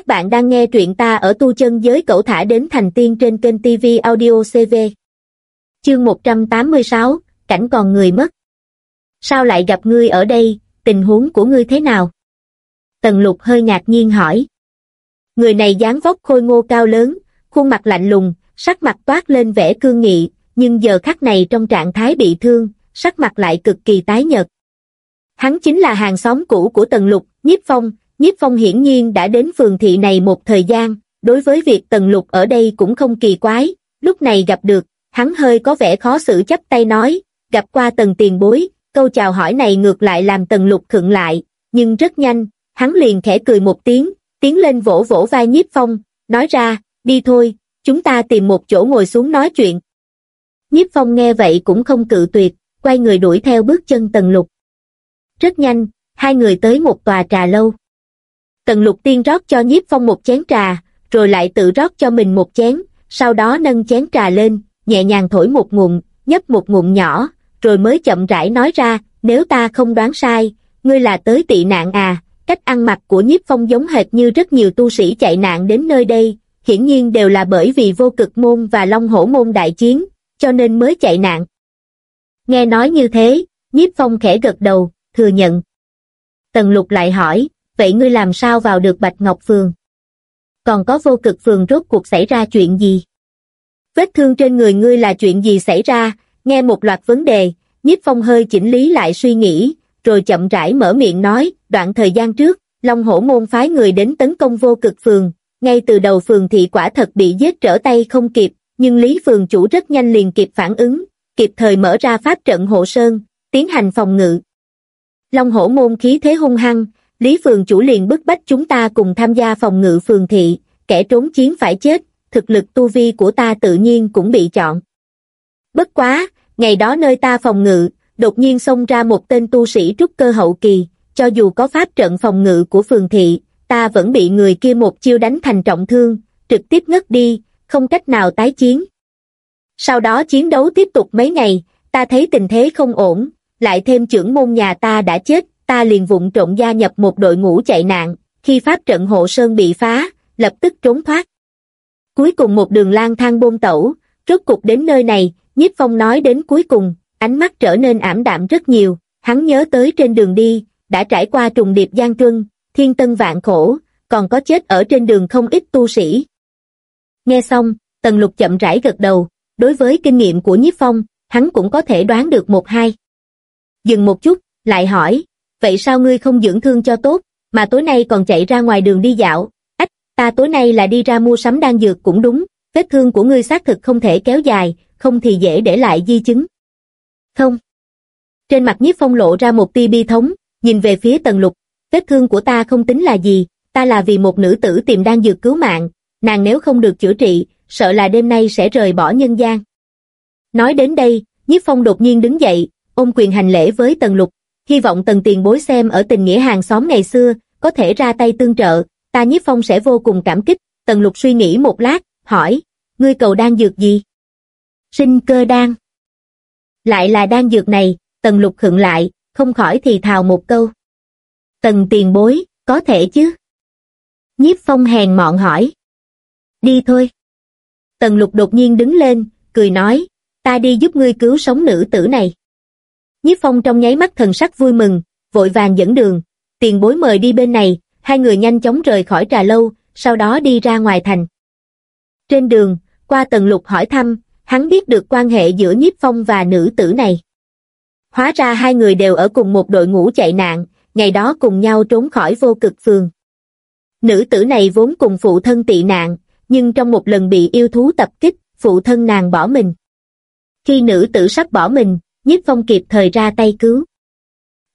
Các bạn đang nghe truyện ta ở tu chân giới cẩu thả đến thành tiên trên kênh TV Audio CV. Chương 186, cảnh còn người mất. Sao lại gặp ngươi ở đây, tình huống của ngươi thế nào? Tần lục hơi ngạc nhiên hỏi. Người này dáng vóc khôi ngô cao lớn, khuôn mặt lạnh lùng, sắc mặt toát lên vẻ cương nghị, nhưng giờ khắc này trong trạng thái bị thương, sắc mặt lại cực kỳ tái nhợt. Hắn chính là hàng xóm cũ của Tần Lục, Nhiếp Phong, Nhiếp Phong hiển nhiên đã đến phường thị này một thời gian, đối với việc Tần Lục ở đây cũng không kỳ quái, lúc này gặp được, hắn hơi có vẻ khó xử chấp tay nói, gặp qua Tần tiền bối, câu chào hỏi này ngược lại làm Tần Lục khựng lại, nhưng rất nhanh, hắn liền khẽ cười một tiếng, tiến lên vỗ vỗ vai Nhiếp Phong, nói ra, đi thôi, chúng ta tìm một chỗ ngồi xuống nói chuyện. Nhiếp Phong nghe vậy cũng không cự tuyệt, quay người đuổi theo bước chân Tần Lục. Rất nhanh, hai người tới một tòa trà lâu. Tần lục tiên rót cho nhiếp phong một chén trà, rồi lại tự rót cho mình một chén, sau đó nâng chén trà lên, nhẹ nhàng thổi một ngụm, nhấp một ngụm nhỏ, rồi mới chậm rãi nói ra, nếu ta không đoán sai, ngươi là tới tị nạn à, cách ăn mặc của nhiếp phong giống hệt như rất nhiều tu sĩ chạy nạn đến nơi đây, hiển nhiên đều là bởi vì vô cực môn và long hổ môn đại chiến, cho nên mới chạy nạn. Nghe nói như thế, nhiếp phong khẽ gật đầu, thừa nhận. Tần lục lại hỏi, vậy ngươi làm sao vào được Bạch Ngọc Phường? Còn có vô cực phường rốt cuộc xảy ra chuyện gì? Vết thương trên người ngươi là chuyện gì xảy ra? Nghe một loạt vấn đề, nhiếp phong hơi chỉnh lý lại suy nghĩ, rồi chậm rãi mở miệng nói, đoạn thời gian trước, Long Hổ Môn phái người đến tấn công vô cực phường, ngay từ đầu phường thị quả thật bị giết trở tay không kịp, nhưng Lý phường chủ rất nhanh liền kịp phản ứng, kịp thời mở ra pháp trận hộ sơn, tiến hành phòng ngự. Long Hổ Môn khí thế hung hăng, Lý Phường chủ liền bức bách chúng ta cùng tham gia phòng ngự phường thị, kẻ trốn chiến phải chết, thực lực tu vi của ta tự nhiên cũng bị chọn. Bất quá, ngày đó nơi ta phòng ngự, đột nhiên xông ra một tên tu sĩ trúc cơ hậu kỳ, cho dù có pháp trận phòng ngự của phường thị, ta vẫn bị người kia một chiêu đánh thành trọng thương, trực tiếp ngất đi, không cách nào tái chiến. Sau đó chiến đấu tiếp tục mấy ngày, ta thấy tình thế không ổn, lại thêm trưởng môn nhà ta đã chết, ta liền vụng trộn gia nhập một đội ngũ chạy nạn, khi pháp trận hộ sơn bị phá, lập tức trốn thoát. Cuối cùng một đường lang thang bôn tẩu, rốt cục đến nơi này, nhiếp phong nói đến cuối cùng, ánh mắt trở nên ảm đạm rất nhiều, hắn nhớ tới trên đường đi, đã trải qua trùng điệp gian truân, thiên tân vạn khổ, còn có chết ở trên đường không ít tu sĩ. Nghe xong, Tần Lục chậm rãi gật đầu, đối với kinh nghiệm của nhiếp phong, hắn cũng có thể đoán được một hai. Dừng một chút, lại hỏi, vậy sao ngươi không dưỡng thương cho tốt, mà tối nay còn chạy ra ngoài đường đi dạo, ách, ta tối nay là đi ra mua sắm đan dược cũng đúng, vết thương của ngươi xác thực không thể kéo dài, không thì dễ để lại di chứng. Không. Trên mặt nhiếp phong lộ ra một tia bi thống, nhìn về phía tần lục, vết thương của ta không tính là gì, ta là vì một nữ tử tìm đan dược cứu mạng, nàng nếu không được chữa trị, sợ là đêm nay sẽ rời bỏ nhân gian. Nói đến đây, nhiếp phong đột nhiên đứng dậy, ôm quyền hành lễ với tần lục, hy vọng tần tiền bối xem ở tình nghĩa hàng xóm ngày xưa, có thể ra tay tương trợ, ta nhiếp phong sẽ vô cùng cảm kích, tần lục suy nghĩ một lát, hỏi, ngươi cầu đan dược gì? Sinh cơ đan. Lại là đan dược này, tần lục khựng lại, không khỏi thì thào một câu. Tần tiền bối, có thể chứ? Nhiếp phong hèn mọn hỏi. Đi thôi. Tần lục đột nhiên đứng lên, cười nói, ta đi giúp ngươi cứu sống nữ tử này. Nhiếp phong trong nháy mắt thần sắc vui mừng, vội vàng dẫn đường, tiền bối mời đi bên này, hai người nhanh chóng rời khỏi trà lâu, sau đó đi ra ngoài thành. Trên đường, qua tầng lục hỏi thăm, hắn biết được quan hệ giữa nhiếp phong và nữ tử này. Hóa ra hai người đều ở cùng một đội ngũ chạy nạn, ngày đó cùng nhau trốn khỏi vô cực phường. Nữ tử này vốn cùng phụ thân tị nạn, nhưng trong một lần bị yêu thú tập kích, phụ thân nàng bỏ mình. Khi nữ tử sắp bỏ mình, nhiếp phong kịp thời ra tay cứu.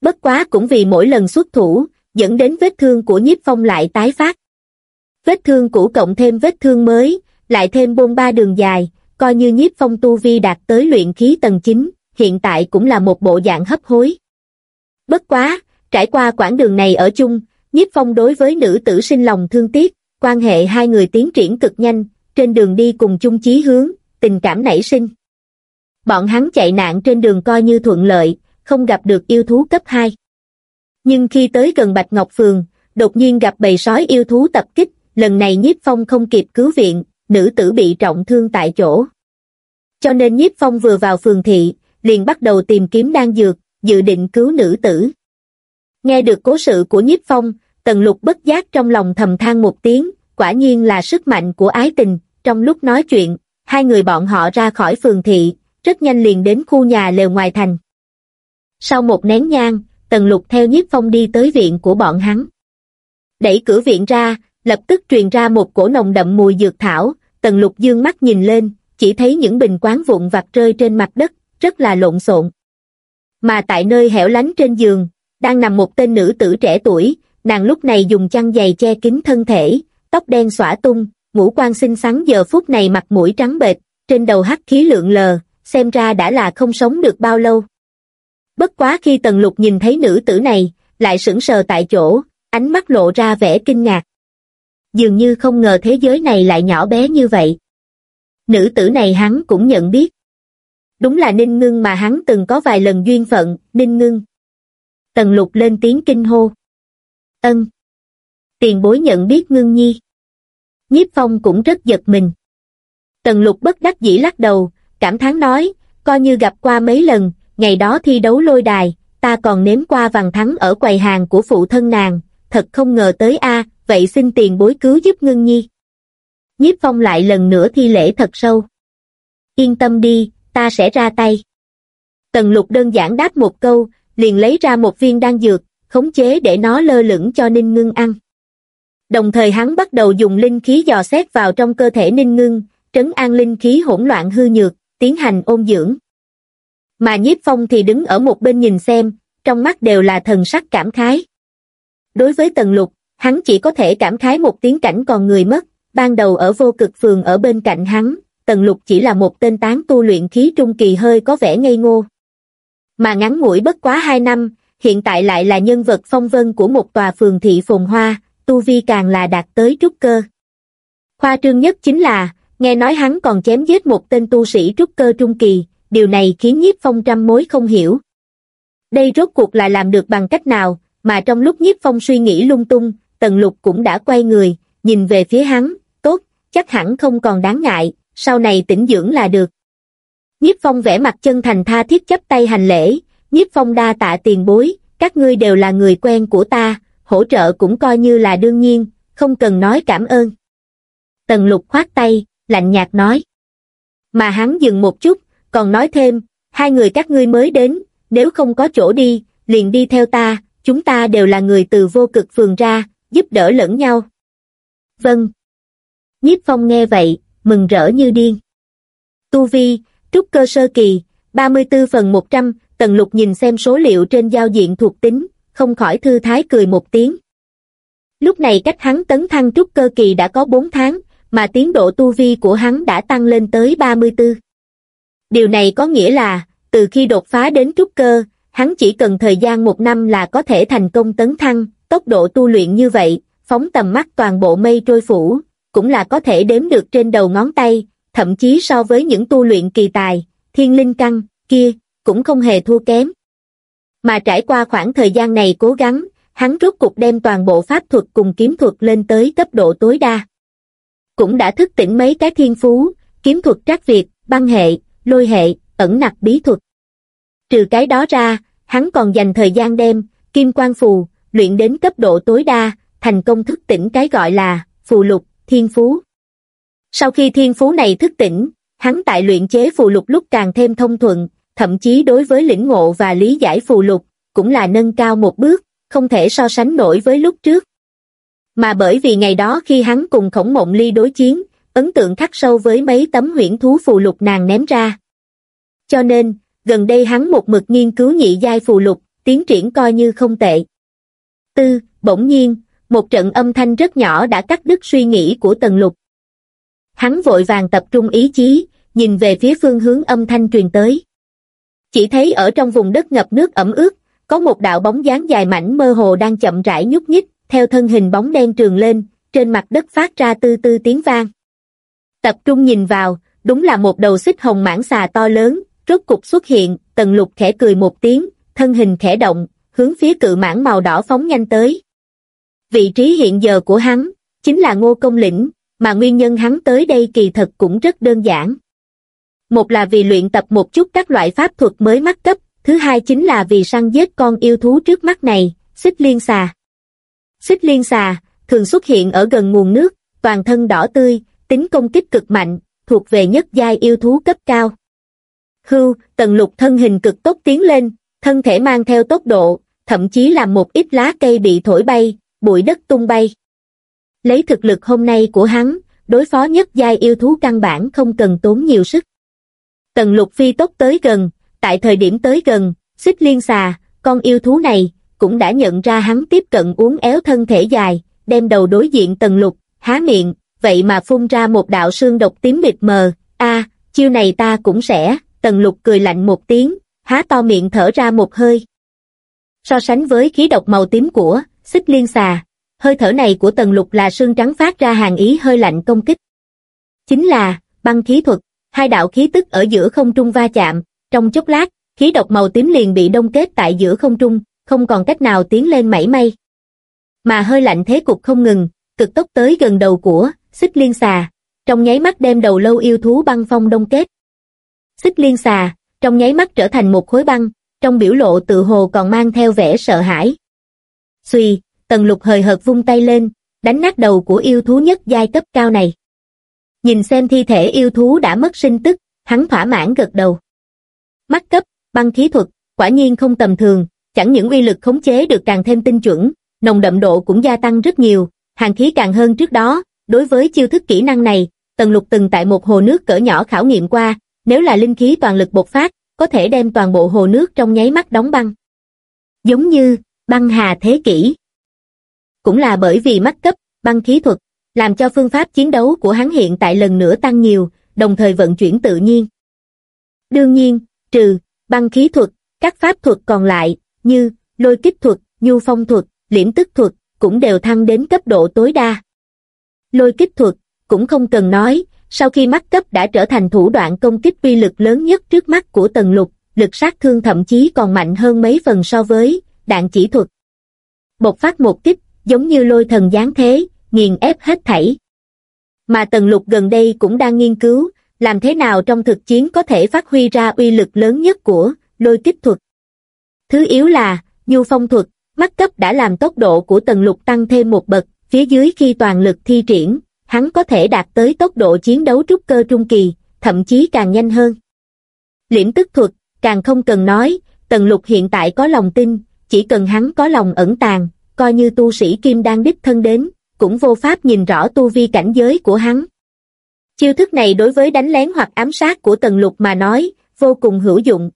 Bất quá cũng vì mỗi lần xuất thủ, dẫn đến vết thương của nhiếp phong lại tái phát. Vết thương cũ cộng thêm vết thương mới, lại thêm bôn ba đường dài, coi như nhiếp phong tu vi đạt tới luyện khí tầng 9, hiện tại cũng là một bộ dạng hấp hối. Bất quá, trải qua quãng đường này ở chung, nhiếp phong đối với nữ tử sinh lòng thương tiếc, quan hệ hai người tiến triển cực nhanh, trên đường đi cùng chung chí hướng, tình cảm nảy sinh bọn hắn chạy nạn trên đường coi như thuận lợi, không gặp được yêu thú cấp 2. Nhưng khi tới gần Bạch Ngọc Phường, đột nhiên gặp bầy sói yêu thú tập kích, lần này nhiếp phong không kịp cứu viện, nữ tử bị trọng thương tại chỗ. Cho nên nhiếp phong vừa vào phường thị, liền bắt đầu tìm kiếm đan dược, dự định cứu nữ tử. Nghe được cố sự của nhiếp phong, tần lục bất giác trong lòng thầm than một tiếng, quả nhiên là sức mạnh của ái tình, trong lúc nói chuyện, hai người bọn họ ra khỏi phường thị, rất nhanh liền đến khu nhà lều ngoài thành. Sau một nén nhang, tần lục theo nhiếp phong đi tới viện của bọn hắn. Đẩy cửa viện ra, lập tức truyền ra một cổ nồng đậm mùi dược thảo, tần lục dương mắt nhìn lên, chỉ thấy những bình quán vụn vặt rơi trên mặt đất, rất là lộn xộn. Mà tại nơi hẻo lánh trên giường, đang nằm một tên nữ tử trẻ tuổi, nàng lúc này dùng chăn dày che kín thân thể, tóc đen xõa tung, ngũ quan xinh xắn giờ phút này mặt mũi trắng bệch, trên đầu hắc khí lượng lờ, xem ra đã là không sống được bao lâu. Bất quá khi Tần Lục nhìn thấy nữ tử này, lại sững sờ tại chỗ, ánh mắt lộ ra vẻ kinh ngạc. Dường như không ngờ thế giới này lại nhỏ bé như vậy. Nữ tử này hắn cũng nhận biết. Đúng là Ninh Ngưng mà hắn từng có vài lần duyên phận, Ninh Ngưng. Tần Lục lên tiếng kinh hô. Ân. Tiền bối nhận biết Ngưng Nhi. Nhiếp Phong cũng rất giật mình. Tần Lục bất đắc dĩ lắc đầu, cảm thán nói, coi như gặp qua mấy lần, ngày đó thi đấu lôi đài, ta còn nếm qua vàng thắng ở quầy hàng của phụ thân nàng, thật không ngờ tới a, vậy xin tiền bối cứu giúp ngưng nhi. Nhiếp phong lại lần nữa thi lễ thật sâu. Yên tâm đi, ta sẽ ra tay. Tần lục đơn giản đáp một câu, liền lấy ra một viên đan dược, khống chế để nó lơ lửng cho Ninh Ngưng ăn. Đồng thời hắn bắt đầu dùng linh khí dò xét vào trong cơ thể Ninh Ngưng, trấn an linh khí hỗn loạn hư nhược, tiến hành ôn dưỡng. Mà nhiếp phong thì đứng ở một bên nhìn xem, trong mắt đều là thần sắc cảm khái. Đối với tần lục, hắn chỉ có thể cảm khái một tiếng cảnh còn người mất, ban đầu ở vô cực phường ở bên cạnh hắn, tần lục chỉ là một tên tán tu luyện khí trung kỳ hơi có vẻ ngây ngô. Mà ngắn ngủi bất quá hai năm, hiện tại lại là nhân vật phong vân của một tòa phường thị phồn hoa, tu vi càng là đạt tới trúc cơ. Khoa trương nhất chính là, nghe nói hắn còn chém giết một tên tu sĩ trúc cơ trung kỳ, điều này khiến nhiếp phong trăm mối không hiểu. Đây rốt cuộc là làm được bằng cách nào, mà trong lúc nhiếp phong suy nghĩ lung tung, tần lục cũng đã quay người, nhìn về phía hắn, tốt, chắc hẳn không còn đáng ngại, sau này tĩnh dưỡng là được. Nhiếp phong vẽ mặt chân thành tha thiết chấp tay hành lễ, nhiếp phong đa tạ tiền bối, các ngươi đều là người quen của ta, hỗ trợ cũng coi như là đương nhiên, không cần nói cảm ơn. Tần lục khoát tay, lạnh nhạt nói. Mà hắn dừng một chút, còn nói thêm, hai người các ngươi mới đến, nếu không có chỗ đi, liền đi theo ta, chúng ta đều là người từ vô cực phường ra, giúp đỡ lẫn nhau. Vâng. Nhiếp phong nghe vậy, mừng rỡ như điên. Tu Vi, trúc cơ sơ kỳ, 34 phần 100, tần lục nhìn xem số liệu trên giao diện thuộc tính, không khỏi thư thái cười một tiếng. Lúc này cách hắn tấn thăng trúc cơ kỳ đã có 4 tháng, mà tiến độ tu vi của hắn đã tăng lên tới 34. Điều này có nghĩa là, từ khi đột phá đến trúc cơ, hắn chỉ cần thời gian một năm là có thể thành công tấn thăng, tốc độ tu luyện như vậy, phóng tầm mắt toàn bộ mây trôi phủ, cũng là có thể đếm được trên đầu ngón tay, thậm chí so với những tu luyện kỳ tài, thiên linh căn, kia, cũng không hề thua kém. Mà trải qua khoảng thời gian này cố gắng, hắn rốt cục đem toàn bộ pháp thuật cùng kiếm thuật lên tới cấp độ tối đa. Cũng đã thức tỉnh mấy cái thiên phú, kiếm thuật trác việt, băng hệ, lôi hệ, ẩn nặc bí thuật. Trừ cái đó ra, hắn còn dành thời gian đem, kim quan phù, luyện đến cấp độ tối đa, thành công thức tỉnh cái gọi là, phù lục, thiên phú. Sau khi thiên phú này thức tỉnh, hắn tại luyện chế phù lục lúc càng thêm thông thuận, thậm chí đối với lĩnh ngộ và lý giải phù lục, cũng là nâng cao một bước, không thể so sánh nổi với lúc trước. Mà bởi vì ngày đó khi hắn cùng khổng mộng ly đối chiến, ấn tượng khắc sâu với mấy tấm huyễn thú phù lục nàng ném ra. Cho nên, gần đây hắn một mực nghiên cứu nhị giai phù lục, tiến triển coi như không tệ. Tư, bỗng nhiên, một trận âm thanh rất nhỏ đã cắt đứt suy nghĩ của tần lục. Hắn vội vàng tập trung ý chí, nhìn về phía phương hướng âm thanh truyền tới. Chỉ thấy ở trong vùng đất ngập nước ẩm ướt, có một đạo bóng dáng dài mảnh mơ hồ đang chậm rãi nhúc nhích, theo thân hình bóng đen trường lên, trên mặt đất phát ra tư tư tiếng vang. Tập trung nhìn vào, đúng là một đầu xích hồng mãng xà to lớn, rốt cục xuất hiện, tần lục khẽ cười một tiếng, thân hình khẽ động, hướng phía cự mãng màu đỏ phóng nhanh tới. Vị trí hiện giờ của hắn, chính là ngô công lĩnh, mà nguyên nhân hắn tới đây kỳ thật cũng rất đơn giản. Một là vì luyện tập một chút các loại pháp thuật mới mắc cấp, thứ hai chính là vì săn giết con yêu thú trước mắt này, xích liên xà. Xích liên xà, thường xuất hiện ở gần nguồn nước, toàn thân đỏ tươi, tính công kích cực mạnh, thuộc về nhất giai yêu thú cấp cao. Hưu, tần lục thân hình cực tốc tiến lên, thân thể mang theo tốc độ, thậm chí làm một ít lá cây bị thổi bay, bụi đất tung bay. Lấy thực lực hôm nay của hắn, đối phó nhất giai yêu thú căn bản không cần tốn nhiều sức. Tần lục phi tốc tới gần, tại thời điểm tới gần, xích liên xà, con yêu thú này, cũng đã nhận ra hắn tiếp cận uốn éo thân thể dài, đem đầu đối diện tần lục, há miệng, vậy mà phun ra một đạo sương độc tím mịt mờ, a chiêu này ta cũng sẽ, tần lục cười lạnh một tiếng, há to miệng thở ra một hơi. So sánh với khí độc màu tím của, xích liên xà, hơi thở này của tần lục là sương trắng phát ra hàng ý hơi lạnh công kích. Chính là, băng khí thuật, hai đạo khí tức ở giữa không trung va chạm, trong chốc lát, khí độc màu tím liền bị đông kết tại giữa không trung, không còn cách nào tiến lên mảy may. Mà hơi lạnh thế cục không ngừng, cực tốc tới gần đầu của xích liên xà, trong nháy mắt đem đầu lâu yêu thú băng phong đông kết. Xích liên xà, trong nháy mắt trở thành một khối băng, trong biểu lộ tự hồ còn mang theo vẻ sợ hãi. Xùy, tần lục hời hợt vung tay lên, đánh nát đầu của yêu thú nhất giai cấp cao này. Nhìn xem thi thể yêu thú đã mất sinh tức, hắn thỏa mãn gật đầu. Mắt cấp, băng khí thuật, quả nhiên không tầm thường, chẳng những uy lực khống chế được càng thêm tinh chuẩn, nồng đậm độ cũng gia tăng rất nhiều, hàng khí càng hơn trước đó, đối với chiêu thức kỹ năng này, Tần Lục từng tại một hồ nước cỡ nhỏ khảo nghiệm qua, nếu là linh khí toàn lực bộc phát, có thể đem toàn bộ hồ nước trong nháy mắt đóng băng. Giống như, băng hà thế kỷ. Cũng là bởi vì mắt cấp, băng khí thuật, làm cho phương pháp chiến đấu của hắn hiện tại lần nữa tăng nhiều, đồng thời vận chuyển tự nhiên. Đương nhiên, trừ, băng khí thuật, các pháp thuật còn lại, như, lôi kích thuật, nhu phong thuật, liễm tức thuật, cũng đều thăng đến cấp độ tối đa. Lôi kích thuật, cũng không cần nói, sau khi mắt cấp đã trở thành thủ đoạn công kích uy lực lớn nhất trước mắt của tần lục, lực sát thương thậm chí còn mạnh hơn mấy phần so với đạn chỉ thuật. Bộc phát một kích, giống như lôi thần giáng thế, nghiền ép hết thảy. Mà tần lục gần đây cũng đang nghiên cứu, làm thế nào trong thực chiến có thể phát huy ra uy lực lớn nhất của lôi kích thuật. Thứ yếu là, nhu phong thuật, mắt cấp đã làm tốc độ của tần lục tăng thêm một bậc, phía dưới khi toàn lực thi triển, hắn có thể đạt tới tốc độ chiến đấu trúc cơ trung kỳ, thậm chí càng nhanh hơn. Liễm tức thuật, càng không cần nói, tần lục hiện tại có lòng tin, chỉ cần hắn có lòng ẩn tàng, coi như tu sĩ kim đang đích thân đến, cũng vô pháp nhìn rõ tu vi cảnh giới của hắn. Chiêu thức này đối với đánh lén hoặc ám sát của tần lục mà nói, vô cùng hữu dụng.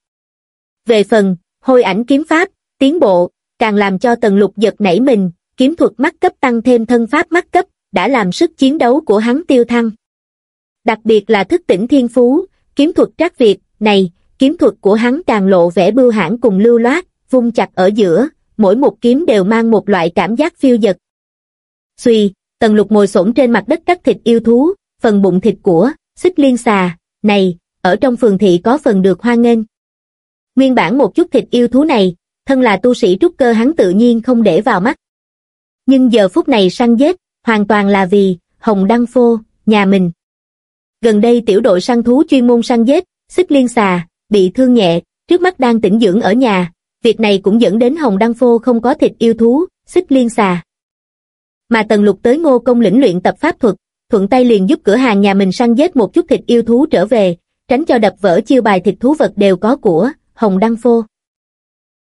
Về phần, hôi ảnh kiếm pháp, tiến bộ, càng làm cho tần lục giật nảy mình, kiếm thuật mắt cấp tăng thêm thân pháp mắt cấp, đã làm sức chiến đấu của hắn tiêu thăng. Đặc biệt là thức tỉnh thiên phú, kiếm thuật trác việt, này, kiếm thuật của hắn càng lộ vẻ bưu hãn cùng lưu loát, vung chặt ở giữa, mỗi một kiếm đều mang một loại cảm giác phiêu dật. Xùy, tần lục ngồi xổm trên mặt đất cắt thịt yêu thú, phần bụng thịt của, xích liên xà, này, ở trong phường thị có phần được hoan nghênh. Nguyên bản một chút thịt yêu thú này, thân là tu sĩ trúc cơ hắn tự nhiên không để vào mắt. Nhưng giờ phút này săn giết, hoàn toàn là vì Hồng Đăng Phô, nhà mình. Gần đây tiểu đội săn thú chuyên môn săn giết, xích liên xà, bị thương nhẹ, trước mắt đang tĩnh dưỡng ở nhà. Việc này cũng dẫn đến Hồng Đăng Phô không có thịt yêu thú, xích liên xà. Mà Tần Lục tới ngô công lĩnh luyện tập pháp thuật, thuận tay liền giúp cửa hàng nhà mình săn giết một chút thịt yêu thú trở về, tránh cho đập vỡ chiêu bài thịt thú vật đều có của Hồng Đăng Phô.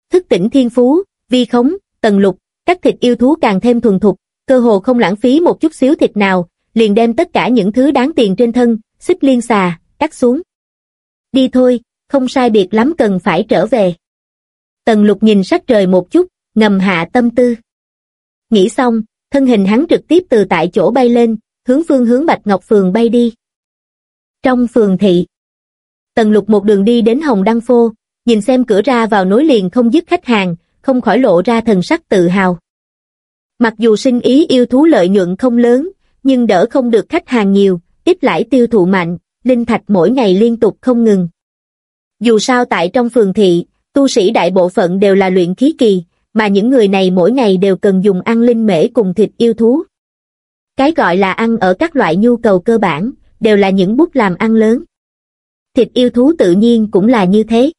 Thức tỉnh thiên phú, vi khống, tần lục, các thịt yêu thú càng thêm thuần thục, cơ hồ không lãng phí một chút xíu thịt nào, liền đem tất cả những thứ đáng tiền trên thân, xích liên xà, cắt xuống. Đi thôi, không sai biệt lắm cần phải trở về. Tần lục nhìn sắc trời một chút, ngầm hạ tâm tư. Nghĩ xong, thân hình hắn trực tiếp từ tại chỗ bay lên, hướng phương hướng Bạch Ngọc Phường bay đi. Trong phường thị, Tần lục một đường đi đến Hồng Đăng Phô, nhìn xem cửa ra vào nối liền không dứt khách hàng, không khỏi lộ ra thần sắc tự hào. Mặc dù sinh ý yêu thú lợi nhuận không lớn, nhưng đỡ không được khách hàng nhiều, ít lãi tiêu thụ mạnh, linh thạch mỗi ngày liên tục không ngừng. Dù sao tại trong phường thị, tu sĩ đại bộ phận đều là luyện khí kỳ, mà những người này mỗi ngày đều cần dùng ăn linh mễ cùng thịt yêu thú. Cái gọi là ăn ở các loại nhu cầu cơ bản, đều là những bút làm ăn lớn. Thịt yêu thú tự nhiên cũng là như thế.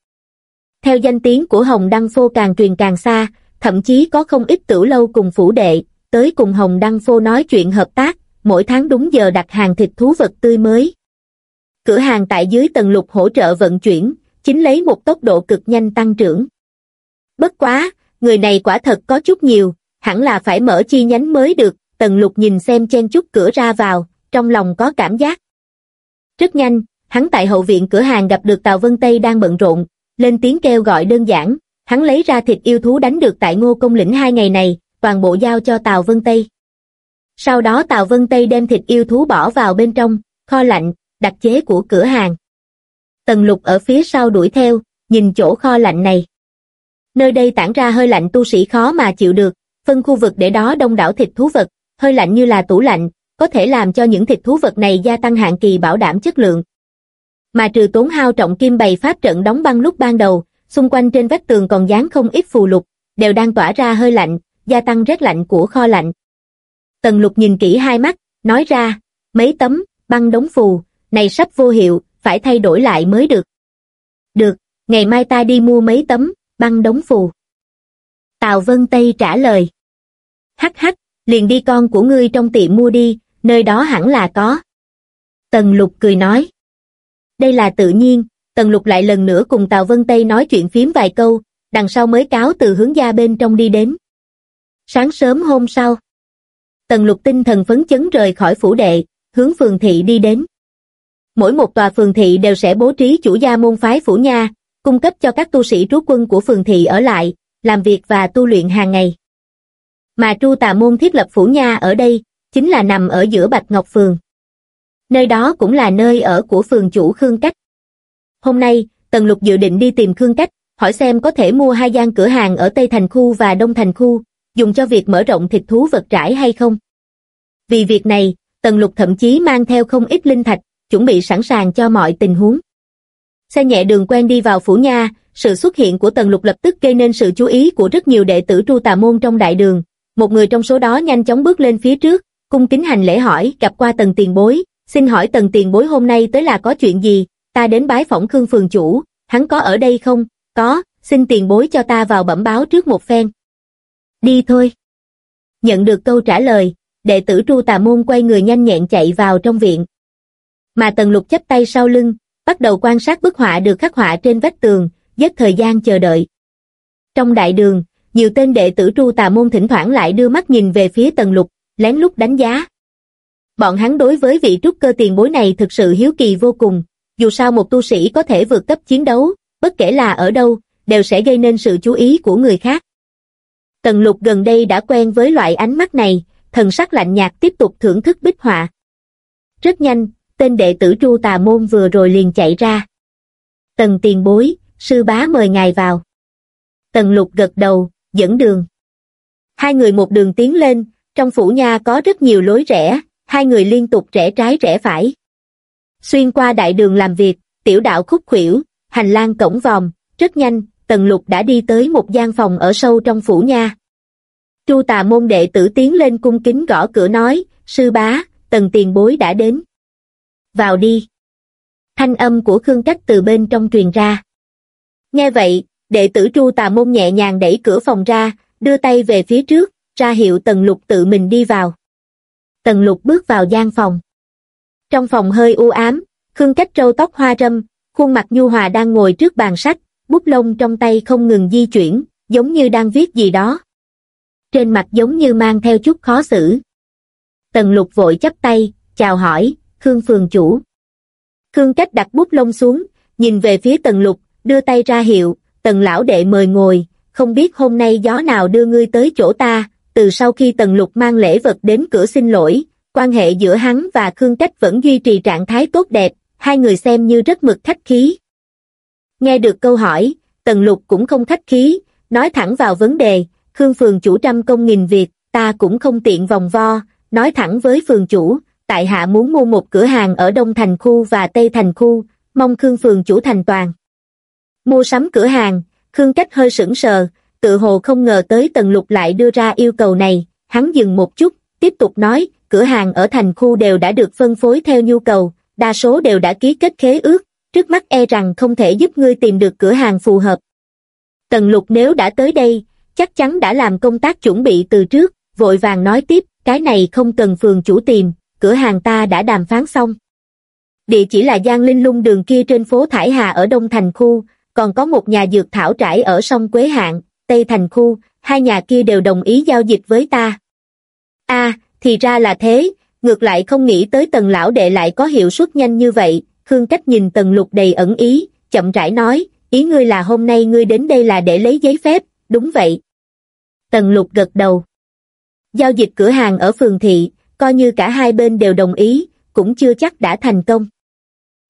Theo danh tiếng của Hồng Đăng Phô càng truyền càng xa, thậm chí có không ít tử lâu cùng phủ đệ, tới cùng Hồng Đăng Phô nói chuyện hợp tác, mỗi tháng đúng giờ đặt hàng thịt thú vật tươi mới. Cửa hàng tại dưới tầng lục hỗ trợ vận chuyển, chính lấy một tốc độ cực nhanh tăng trưởng. Bất quá, người này quả thật có chút nhiều, hẳn là phải mở chi nhánh mới được, tần lục nhìn xem chen chút cửa ra vào, trong lòng có cảm giác. Rất nhanh, hắn tại hậu viện cửa hàng gặp được Tào Vân Tây đang bận rộn, lên tiếng kêu gọi đơn giản, hắn lấy ra thịt yêu thú đánh được tại ngô công lĩnh hai ngày này, toàn bộ giao cho Tào Vân Tây. Sau đó Tào Vân Tây đem thịt yêu thú bỏ vào bên trong, kho lạnh, đặc chế của cửa hàng. Tần lục ở phía sau đuổi theo, nhìn chỗ kho lạnh này. Nơi đây tản ra hơi lạnh tu sĩ khó mà chịu được, phân khu vực để đó đông đảo thịt thú vật, hơi lạnh như là tủ lạnh, có thể làm cho những thịt thú vật này gia tăng hạn kỳ bảo đảm chất lượng. Mà trừ tốn hao trọng kim bày pháp trận đóng băng lúc ban đầu, xung quanh trên vách tường còn dán không ít phù lục, đều đang tỏa ra hơi lạnh, gia tăng rét lạnh của kho lạnh. Tần lục nhìn kỹ hai mắt, nói ra, mấy tấm, băng đóng phù, này sắp vô hiệu, phải thay đổi lại mới được. Được, ngày mai ta đi mua mấy tấm, băng đóng phù. Tào Vân Tây trả lời. Hắc hắc, liền đi con của ngươi trong tiệm mua đi, nơi đó hẳn là có. Tần lục cười nói. Đây là tự nhiên, Tần lục lại lần nữa cùng Tào Vân Tây nói chuyện phím vài câu, đằng sau mới cáo từ hướng gia bên trong đi đến. Sáng sớm hôm sau, Tần lục tinh thần phấn chấn rời khỏi phủ đệ, hướng phường thị đi đến. Mỗi một tòa phường thị đều sẽ bố trí chủ gia môn phái phủ nha, cung cấp cho các tu sĩ trú quân của phường thị ở lại, làm việc và tu luyện hàng ngày. Mà Tru Tà Môn thiết lập phủ nha ở đây, chính là nằm ở giữa Bạch Ngọc Phường. Nơi đó cũng là nơi ở của phường chủ Khương Cách. Hôm nay, Tần Lục dự định đi tìm Khương Cách, hỏi xem có thể mua hai gian cửa hàng ở Tây Thành Khu và Đông Thành Khu, dùng cho việc mở rộng thịt thú vật trải hay không. Vì việc này, Tần Lục thậm chí mang theo không ít linh thạch, chuẩn bị sẵn sàng cho mọi tình huống. Xe nhẹ đường quen đi vào phủ nha, sự xuất hiện của Tần Lục lập tức gây nên sự chú ý của rất nhiều đệ tử tru tà môn trong đại đường. Một người trong số đó nhanh chóng bước lên phía trước, cung kính hành lễ hỏi gặp qua Tần Tiền Bối, xin hỏi Tần Tiền Bối hôm nay tới là có chuyện gì, ta đến bái phỏng Khương Phường Chủ, hắn có ở đây không? Có, xin tiền bối cho ta vào bẩm báo trước một phen. Đi thôi. Nhận được câu trả lời, đệ tử Tru Tà Môn quay người nhanh nhẹn chạy vào trong viện. Mà Tần Lục chấp tay sau lưng, bắt đầu quan sát bức họa được khắc họa trên vách tường, giấc thời gian chờ đợi. Trong đại đường, nhiều tên đệ tử Tru Tà Môn thỉnh thoảng lại đưa mắt nhìn về phía Tần Lục, lén lút đánh giá. Bọn hắn đối với vị trúc cơ tiền bối này thực sự hiếu kỳ vô cùng, dù sao một tu sĩ có thể vượt cấp chiến đấu, bất kể là ở đâu, đều sẽ gây nên sự chú ý của người khác. Tần lục gần đây đã quen với loại ánh mắt này, thần sắc lạnh nhạt tiếp tục thưởng thức bích họa. Rất nhanh, tên đệ tử tru tà môn vừa rồi liền chạy ra. Tần tiền bối, sư bá mời ngài vào. Tần lục gật đầu, dẫn đường. Hai người một đường tiến lên, trong phủ nha có rất nhiều lối rẽ, hai người liên tục rẽ trái rẽ phải. Xuyên qua đại đường làm việc, tiểu đạo khúc khuỷu, hành lang cổng vòm, rất nhanh, Tần Lục đã đi tới một gian phòng ở sâu trong phủ nha. Chu tà môn đệ tử tiến lên cung kính gõ cửa nói, sư bá, tần tiền bối đã đến. Vào đi. Thanh âm của Khương Cách từ bên trong truyền ra. Nghe vậy, đệ tử Chu tà môn nhẹ nhàng đẩy cửa phòng ra, đưa tay về phía trước, ra hiệu Tần Lục tự mình đi vào. Tần Lục bước vào gian phòng. Trong phòng hơi u ám, Khương Cách trâu tóc hoa râm, khuôn mặt nhu hòa đang ngồi trước bàn sách, bút lông trong tay không ngừng di chuyển, giống như đang viết gì đó. Trên mặt giống như mang theo chút khó xử. Tần lục vội chấp tay, chào hỏi, Khương Phường Chủ. Khương Cách đặt bút lông xuống, nhìn về phía tần lục, đưa tay ra hiệu, tần lão đệ mời ngồi, không biết hôm nay gió nào đưa ngươi tới chỗ ta, từ sau khi tần lục mang lễ vật đến cửa xin lỗi, quan hệ giữa hắn và Khương Cách vẫn duy trì trạng thái tốt đẹp, hai người xem như rất mực khách khí. Nghe được câu hỏi, Tần Lục cũng không khách khí, nói thẳng vào vấn đề, Khương Phường chủ trăm công nghìn việc, ta cũng không tiện vòng vo, nói thẳng với phường chủ, tại hạ muốn mua một cửa hàng ở Đông Thành Khu và Tây Thành Khu, mong Khương Phường chủ thành toàn. Mua sắm cửa hàng, Khương Cách hơi sững sờ, tự hồ không ngờ tới Tần Lục lại đưa ra yêu cầu này, hắn dừng một chút, tiếp tục nói, cửa hàng ở thành khu đều đã được phân phối theo nhu cầu, đa số đều đã ký kết khế ước, trước mắt e rằng không thể giúp ngươi tìm được cửa hàng phù hợp. Tần lục nếu đã tới đây, chắc chắn đã làm công tác chuẩn bị từ trước, vội vàng nói tiếp, cái này không cần phường chủ tìm, cửa hàng ta đã đàm phán xong. Địa chỉ là Giang Linh Lung đường kia trên phố Thải Hà ở Đông Thành Khu, còn có một nhà dược thảo trải ở sông Quế Hạng, Tây Thành Khu, hai nhà kia đều đồng ý giao dịch với ta. a thì ra là thế, ngược lại không nghĩ tới tần lão đệ lại có hiệu suất nhanh như vậy, Khương Cách nhìn tần lục đầy ẩn ý, chậm rãi nói, ý ngươi là hôm nay ngươi đến đây là để lấy giấy phép, đúng vậy. Tần lục gật đầu. Giao dịch cửa hàng ở phường thị, coi như cả hai bên đều đồng ý, cũng chưa chắc đã thành công.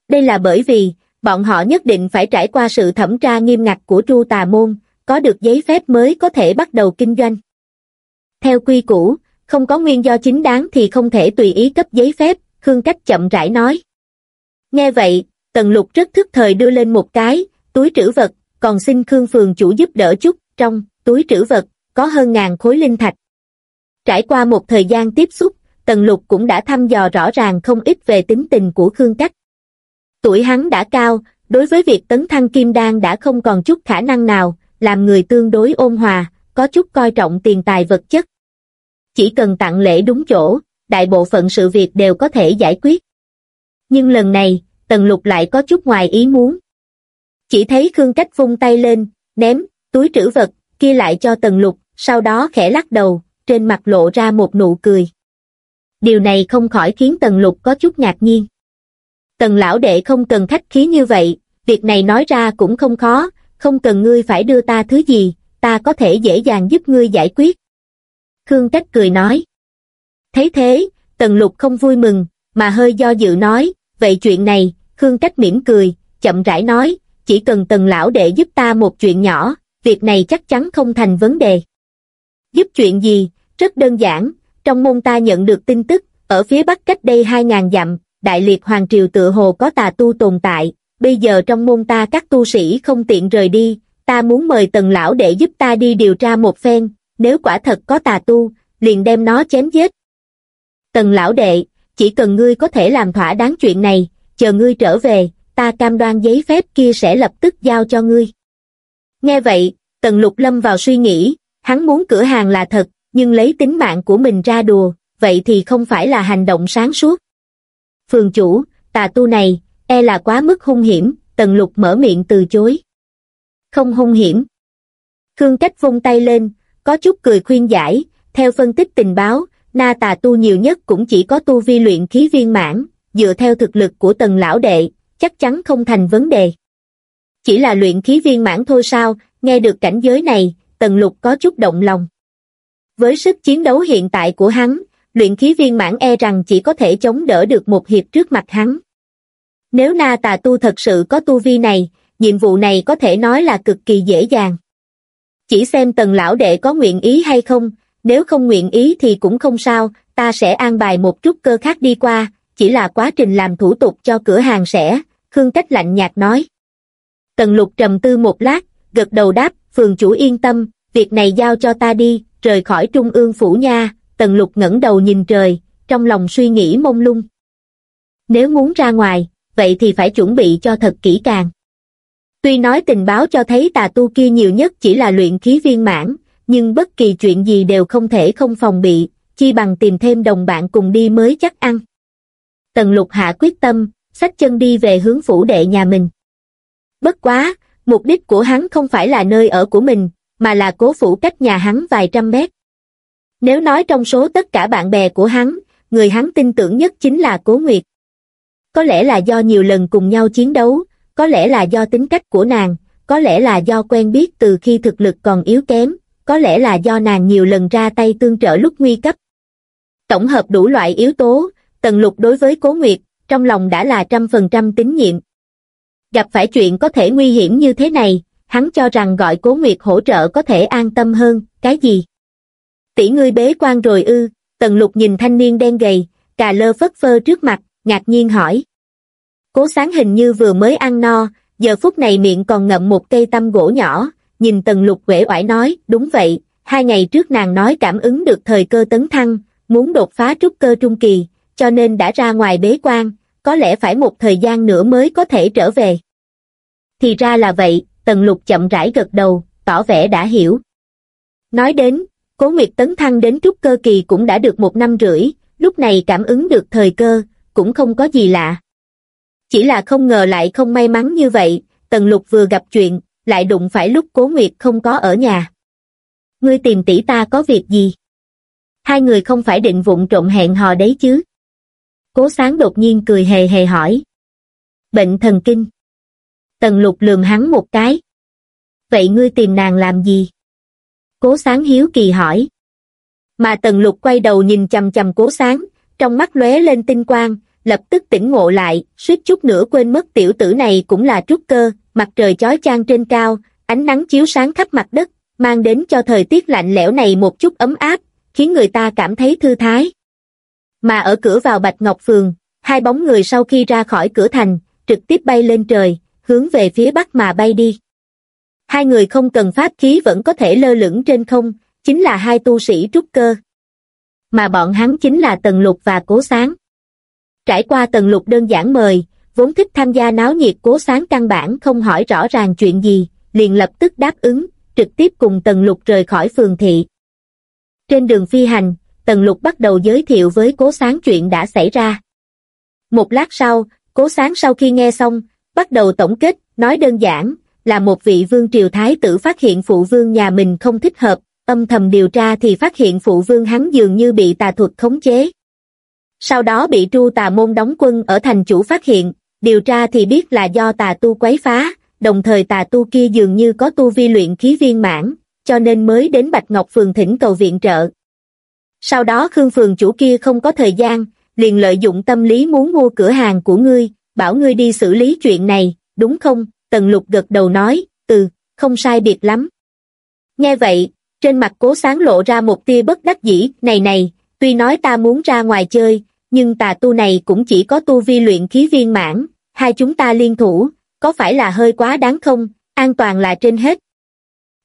Đây là bởi vì, bọn họ nhất định phải trải qua sự thẩm tra nghiêm ngặt của tru tà môn, có được giấy phép mới có thể bắt đầu kinh doanh. Theo quy củ, không có nguyên do chính đáng thì không thể tùy ý cấp giấy phép, Khương Cách chậm rãi nói. Nghe vậy, Tần Lục rất thức thời đưa lên một cái, túi trữ vật, còn xin Khương Phường chủ giúp đỡ chút, trong túi trữ vật, có hơn ngàn khối linh thạch. Trải qua một thời gian tiếp xúc, Tần Lục cũng đã thăm dò rõ ràng không ít về tính tình của Khương Cách. Tuổi hắn đã cao, đối với việc tấn thăng kim đan đã không còn chút khả năng nào, làm người tương đối ôn hòa, có chút coi trọng tiền tài vật chất. Chỉ cần tặng lễ đúng chỗ, đại bộ phận sự việc đều có thể giải quyết. Nhưng lần này, Tần Lục lại có chút ngoài ý muốn. Chỉ thấy Khương Cách vung tay lên, ném, túi trữ vật, kia lại cho Tần Lục, sau đó khẽ lắc đầu, trên mặt lộ ra một nụ cười. Điều này không khỏi khiến Tần Lục có chút ngạc nhiên. Tần lão đệ không cần khách khí như vậy, việc này nói ra cũng không khó, không cần ngươi phải đưa ta thứ gì, ta có thể dễ dàng giúp ngươi giải quyết. Khương Cách cười nói. Thấy thế, Tần Lục không vui mừng, mà hơi do dự nói, vậy chuyện này, Khương Cách mỉm cười, chậm rãi nói, chỉ cần Tần lão đệ giúp ta một chuyện nhỏ, việc này chắc chắn không thành vấn đề. Giúp chuyện gì? Rất đơn giản, trong môn ta nhận được tin tức, ở phía bắc cách đây 2.000 dặm, Đại Liệt Hoàng Triều tự hồ có tà tu tồn tại, bây giờ trong môn ta các tu sĩ không tiện rời đi, ta muốn mời tần lão để giúp ta đi điều tra một phen, nếu quả thật có tà tu, liền đem nó chém giết. Tần lão đệ, chỉ cần ngươi có thể làm thỏa đáng chuyện này, chờ ngươi trở về, ta cam đoan giấy phép kia sẽ lập tức giao cho ngươi. Nghe vậy, tần lục lâm vào suy nghĩ, hắn muốn cửa hàng là thật, nhưng lấy tính mạng của mình ra đùa, vậy thì không phải là hành động sáng suốt. Phường chủ, tà tu này, e là quá mức hung hiểm, tần lục mở miệng từ chối. Không hung hiểm. Khương Cách vung tay lên, có chút cười khuyên giải, theo phân tích tình báo, na tà tu nhiều nhất cũng chỉ có tu vi luyện khí viên mãn, dựa theo thực lực của tần lão đệ, chắc chắn không thành vấn đề. Chỉ là luyện khí viên mãn thôi sao, nghe được cảnh giới này, tần lục có chút động lòng. Với sức chiến đấu hiện tại của hắn, luyện khí viên mãn e rằng chỉ có thể chống đỡ được một hiệp trước mặt hắn. Nếu na tà tu thật sự có tu vi này, nhiệm vụ này có thể nói là cực kỳ dễ dàng. Chỉ xem tần lão đệ có nguyện ý hay không, nếu không nguyện ý thì cũng không sao, ta sẽ an bài một chút cơ khác đi qua, chỉ là quá trình làm thủ tục cho cửa hàng sẽ, Khương Cách lạnh nhạt nói. Tần lục trầm tư một lát, gật đầu đáp, phường chủ yên tâm, việc này giao cho ta đi, rời khỏi trung ương phủ nha, tần lục ngẩng đầu nhìn trời, trong lòng suy nghĩ mông lung. Nếu muốn ra ngoài, vậy thì phải chuẩn bị cho thật kỹ càng. Tuy nói tình báo cho thấy tà tu kia nhiều nhất chỉ là luyện khí viên mãn, nhưng bất kỳ chuyện gì đều không thể không phòng bị, chi bằng tìm thêm đồng bạn cùng đi mới chắc ăn. Tần lục hạ quyết tâm, xách chân đi về hướng phủ đệ nhà mình. Bất quá, mục đích của hắn không phải là nơi ở của mình, mà là cố phủ cách nhà hắn vài trăm mét. Nếu nói trong số tất cả bạn bè của hắn, người hắn tin tưởng nhất chính là Cố Nguyệt. Có lẽ là do nhiều lần cùng nhau chiến đấu, có lẽ là do tính cách của nàng, có lẽ là do quen biết từ khi thực lực còn yếu kém, có lẽ là do nàng nhiều lần ra tay tương trợ lúc nguy cấp. Tổng hợp đủ loại yếu tố, Tần Lục đối với Cố Nguyệt, trong lòng đã là trăm phần trăm tín nhiệm. Gặp phải chuyện có thể nguy hiểm như thế này, hắn cho rằng gọi Cố Nguyệt hỗ trợ có thể an tâm hơn, cái gì? tỷ ngươi bế quan rồi ư, tần lục nhìn thanh niên đen gầy, cà lơ phất phơ trước mặt, ngạc nhiên hỏi. Cố sáng hình như vừa mới ăn no, giờ phút này miệng còn ngậm một cây tăm gỗ nhỏ, nhìn tần lục uể oải nói, đúng vậy, hai ngày trước nàng nói cảm ứng được thời cơ tấn thăng, muốn đột phá trúc cơ trung kỳ, cho nên đã ra ngoài bế quan, có lẽ phải một thời gian nữa mới có thể trở về. Thì ra là vậy, Tần Lục chậm rãi gật đầu, tỏ vẻ đã hiểu. Nói đến, Cố Nguyệt tấn thăng đến trúc cơ kỳ cũng đã được một năm rưỡi, lúc này cảm ứng được thời cơ, cũng không có gì lạ. Chỉ là không ngờ lại không may mắn như vậy, Tần Lục vừa gặp chuyện, lại đụng phải lúc Cố Nguyệt không có ở nhà. Ngươi tìm tỷ ta có việc gì? Hai người không phải định vụng trộm hẹn hò đấy chứ? Cố sáng đột nhiên cười hề hề hỏi. Bệnh thần kinh. Tần Lục lườm hắn một cái. Vậy ngươi tìm nàng làm gì? Cố sáng hiếu kỳ hỏi. Mà Tần Lục quay đầu nhìn chầm chầm cố sáng, trong mắt lóe lên tinh quang, lập tức tỉnh ngộ lại, suýt chút nữa quên mất tiểu tử này cũng là trúc cơ, mặt trời chói chang trên cao, ánh nắng chiếu sáng khắp mặt đất, mang đến cho thời tiết lạnh lẽo này một chút ấm áp, khiến người ta cảm thấy thư thái. Mà ở cửa vào Bạch Ngọc Phường, hai bóng người sau khi ra khỏi cửa thành, trực tiếp bay lên trời, hướng về phía bắc mà bay đi. Hai người không cần pháp khí vẫn có thể lơ lửng trên không, chính là hai tu sĩ trúc cơ. Mà bọn hắn chính là Tần Lục và Cố Sáng. Trải qua Tần Lục đơn giản mời, vốn thích tham gia náo nhiệt Cố Sáng căn bản không hỏi rõ ràng chuyện gì, liền lập tức đáp ứng, trực tiếp cùng Tần Lục rời khỏi phường thị. Trên đường phi hành, Tần Lục bắt đầu giới thiệu với Cố Sáng chuyện đã xảy ra. Một lát sau, Cố Sáng sau khi nghe xong, bắt đầu tổng kết, nói đơn giản, là một vị vương triều thái tử phát hiện phụ vương nhà mình không thích hợp, âm thầm điều tra thì phát hiện phụ vương hắn dường như bị tà thuật khống chế. Sau đó bị tru tà môn đóng quân ở thành chủ phát hiện, điều tra thì biết là do tà tu quấy phá, đồng thời tà tu kia dường như có tu vi luyện khí viên mãn, cho nên mới đến Bạch Ngọc Phường thỉnh cầu viện trợ. Sau đó Khương Phường chủ kia không có thời gian, liền lợi dụng tâm lý muốn mua cửa hàng của ngươi, bảo ngươi đi xử lý chuyện này, đúng không? Tần lục gật đầu nói, ừ, không sai biệt lắm. Nghe vậy, trên mặt cố sáng lộ ra một tia bất đắc dĩ, này này, tuy nói ta muốn ra ngoài chơi, nhưng tà tu này cũng chỉ có tu vi luyện khí viên mãn, hai chúng ta liên thủ, có phải là hơi quá đáng không, an toàn là trên hết.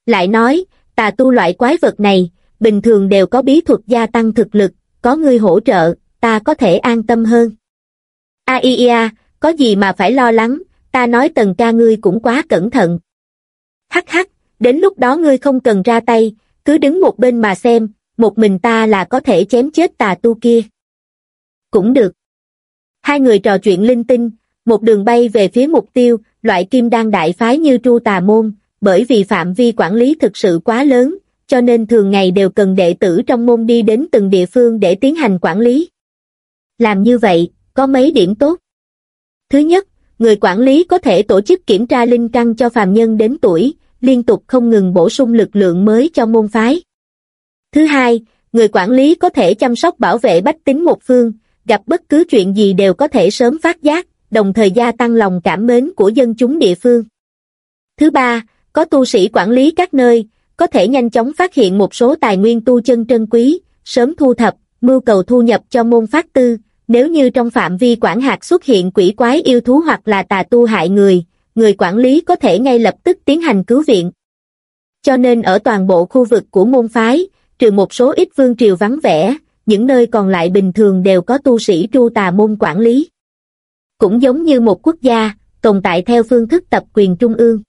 Lại nói, tà tu loại quái vật này, bình thường đều có bí thuật gia tăng thực lực, có người hỗ trợ, ta có thể an tâm hơn. A i ia, có gì mà phải lo lắng, ta nói tần ca ngươi cũng quá cẩn thận. Hắc hắc, đến lúc đó ngươi không cần ra tay, cứ đứng một bên mà xem, một mình ta là có thể chém chết tà tu kia. Cũng được. Hai người trò chuyện linh tinh, một đường bay về phía mục tiêu, loại kim đan đại phái như tru tà môn, bởi vì phạm vi quản lý thực sự quá lớn, cho nên thường ngày đều cần đệ tử trong môn đi đến từng địa phương để tiến hành quản lý. Làm như vậy, có mấy điểm tốt. Thứ nhất, người quản lý có thể tổ chức kiểm tra linh căn cho phàm nhân đến tuổi, liên tục không ngừng bổ sung lực lượng mới cho môn phái. Thứ hai, người quản lý có thể chăm sóc bảo vệ bách tính một phương, gặp bất cứ chuyện gì đều có thể sớm phát giác, đồng thời gia tăng lòng cảm mến của dân chúng địa phương. Thứ ba, có tu sĩ quản lý các nơi, có thể nhanh chóng phát hiện một số tài nguyên tu chân trân quý, sớm thu thập, mưu cầu thu nhập cho môn phát tư, nếu như trong phạm vi quản hạt xuất hiện quỷ quái yêu thú hoặc là tà tu hại người, người quản lý có thể ngay lập tức tiến hành cứu viện. Cho nên ở toàn bộ khu vực của môn phái, trừ một số ít vương triều vắng vẻ, những nơi còn lại bình thường đều có tu sĩ tru tà môn quản lý. Cũng giống như một quốc gia, tồn tại theo phương thức tập quyền trung ương.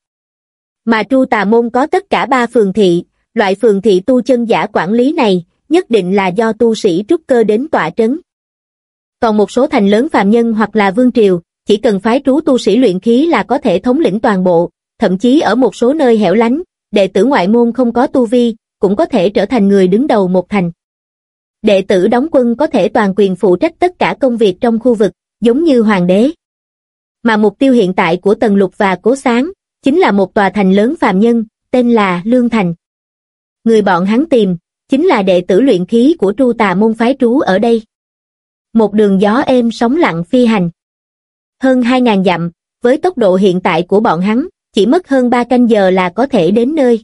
Mà tru tà môn có tất cả ba phường thị, loại phường thị tu chân giả quản lý này, nhất định là do tu sĩ trúc cơ đến tọa trấn. Còn một số thành lớn phạm nhân hoặc là vương triều, chỉ cần phái trú tu sĩ luyện khí là có thể thống lĩnh toàn bộ, thậm chí ở một số nơi hẻo lánh, đệ tử ngoại môn không có tu vi, cũng có thể trở thành người đứng đầu một thành. Đệ tử đóng quân có thể toàn quyền phụ trách tất cả công việc trong khu vực, giống như hoàng đế. Mà mục tiêu hiện tại của Tần Lục và Cố Sáng, chính là một tòa thành lớn phàm nhân, tên là Lương Thành. Người bọn hắn tìm, chính là đệ tử luyện khí của tru tà môn phái trú ở đây. Một đường gió êm sóng lặng phi hành. Hơn 2.000 dặm, với tốc độ hiện tại của bọn hắn, chỉ mất hơn 3 canh giờ là có thể đến nơi.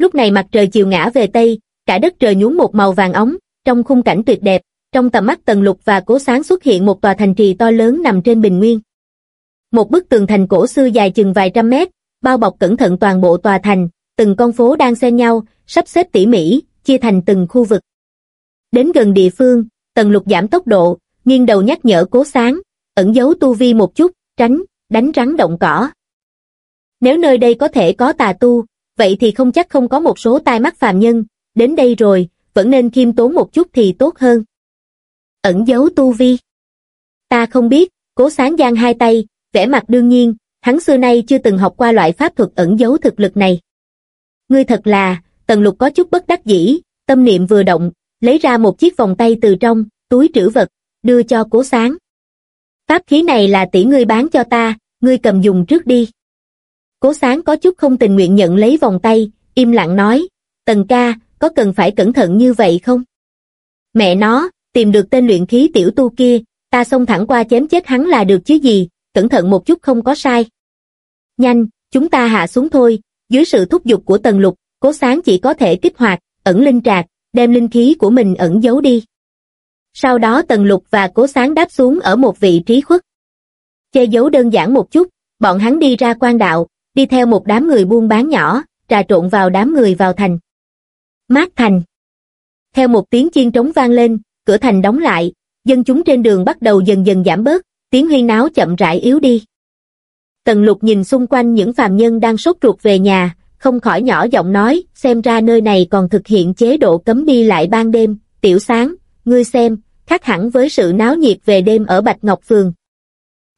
Lúc này mặt trời chiều ngã về Tây, cả đất trời nhuốm một màu vàng ống, trong khung cảnh tuyệt đẹp, trong tầm mắt tần lục và cố sáng xuất hiện một tòa thành trì to lớn nằm trên bình nguyên. Một bức tường thành cổ xưa dài chừng vài trăm mét, bao bọc cẩn thận toàn bộ tòa thành, từng con phố đang xen nhau, sắp xếp tỉ mỉ, chia thành từng khu vực. Đến gần địa phương, tần lục giảm tốc độ, nghiêng đầu nhắc nhở cố sáng, ẩn giấu tu vi một chút, tránh, đánh rắn động cỏ. Nếu nơi đây có thể có tà tu, vậy thì không chắc không có một số tai mắt phàm nhân, đến đây rồi, vẫn nên khiêm tốn một chút thì tốt hơn. Ẩn giấu tu vi. Ta không biết, cố sáng giang hai tay, vẻ mặt đương nhiên, hắn xưa nay chưa từng học qua loại pháp thuật ẩn giấu thực lực này. Ngươi thật là, tần lục có chút bất đắc dĩ, tâm niệm vừa động, lấy ra một chiếc vòng tay từ trong, túi trữ vật, đưa cho cố sáng. Pháp khí này là tỷ ngươi bán cho ta, ngươi cầm dùng trước đi. Cố sáng có chút không tình nguyện nhận lấy vòng tay, im lặng nói, tần ca, có cần phải cẩn thận như vậy không? Mẹ nó, tìm được tên luyện khí tiểu tu kia, ta xông thẳng qua chém chết hắn là được chứ gì, cẩn thận một chút không có sai. Nhanh, chúng ta hạ xuống thôi, dưới sự thúc giục của tần lục, cố sáng chỉ có thể kích hoạt, ẩn linh trạc, đem linh khí của mình ẩn giấu đi. Sau đó tần lục và cố sáng đáp xuống ở một vị trí khuất. Che giấu đơn giản một chút, bọn hắn đi ra quan đạo, đi theo một đám người buôn bán nhỏ, trà trộn vào đám người vào thành. Mát thành. Theo một tiếng chiên trống vang lên, cửa thành đóng lại, dân chúng trên đường bắt đầu dần dần giảm bớt, tiếng huyên náo chậm rãi yếu đi. Tần lục nhìn xung quanh những phàm nhân đang sốt ruột về nhà, không khỏi nhỏ giọng nói, xem ra nơi này còn thực hiện chế độ cấm đi lại ban đêm, tiểu sáng, ngươi xem, khác hẳn với sự náo nhiệt về đêm ở Bạch Ngọc Phường.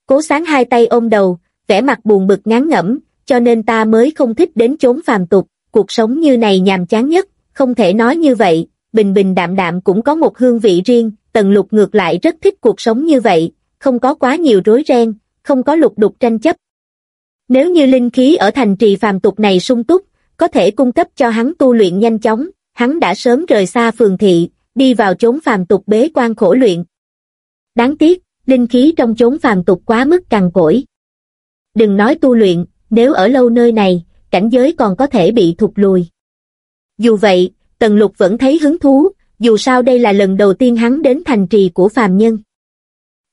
Cố sáng hai tay ôm đầu, vẻ mặt buồn bực ngán ngẩm, cho nên ta mới không thích đến chốn phàm tục, cuộc sống như này nhàm chán nhất, không thể nói như vậy, bình bình đạm đạm cũng có một hương vị riêng, tần lục ngược lại rất thích cuộc sống như vậy, không có quá nhiều rối ren, không có lục đục tranh chấp. Nếu như linh khí ở thành trì phàm tục này sung túc, có thể cung cấp cho hắn tu luyện nhanh chóng, hắn đã sớm rời xa phường thị, đi vào chốn phàm tục bế quan khổ luyện. Đáng tiếc, linh khí trong chốn phàm tục quá mức cằn cỗi. Đừng nói tu luyện, nếu ở lâu nơi này, cảnh giới còn có thể bị thụt lùi. Dù vậy, Tần Lục vẫn thấy hứng thú, dù sao đây là lần đầu tiên hắn đến thành trì của phàm nhân.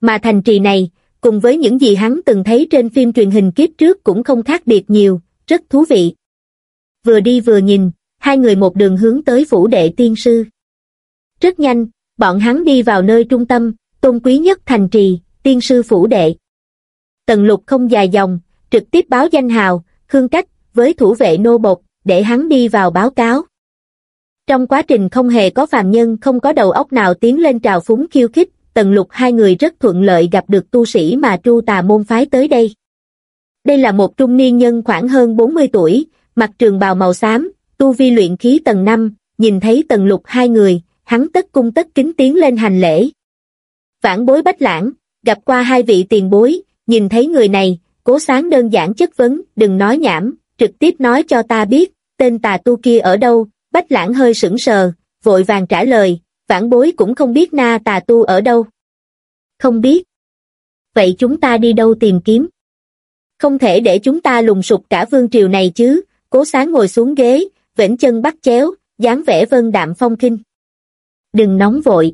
Mà thành trì này, cùng với những gì hắn từng thấy trên phim truyền hình kiếp trước cũng không khác biệt nhiều, rất thú vị. Vừa đi vừa nhìn, hai người một đường hướng tới phủ đệ tiên sư. Rất nhanh, bọn hắn đi vào nơi trung tâm, tôn quý nhất thành trì, tiên sư phủ đệ. Tần lục không dài dòng, trực tiếp báo danh hào, khương cách, với thủ vệ nô bộc, để hắn đi vào báo cáo. Trong quá trình không hề có phàm nhân không có đầu óc nào tiến lên trào phúng khiêu khích, tần lục hai người rất thuận lợi gặp được tu sĩ mà tru tà môn phái tới đây. Đây là một trung niên nhân khoảng hơn 40 tuổi, mặc trường bào màu xám, tu vi luyện khí tầng 5, nhìn thấy tần lục hai người, hắn tất cung tất kính tiến lên hành lễ. Vãn bối bách lãng, gặp qua hai vị tiền bối, nhìn thấy người này, cố sáng đơn giản chất vấn, đừng nói nhảm, trực tiếp nói cho ta biết, tên tà tu kia ở đâu, bách lãng hơi sững sờ, vội vàng trả lời, vãn bối cũng không biết na tà tu ở đâu. Không biết. Vậy chúng ta đi đâu tìm kiếm? Không thể để chúng ta lùng sụp cả vương triều này chứ, cố sáng ngồi xuống ghế, vĩnh chân bắt chéo, dáng vẻ vân đạm phong kinh. Đừng nóng vội.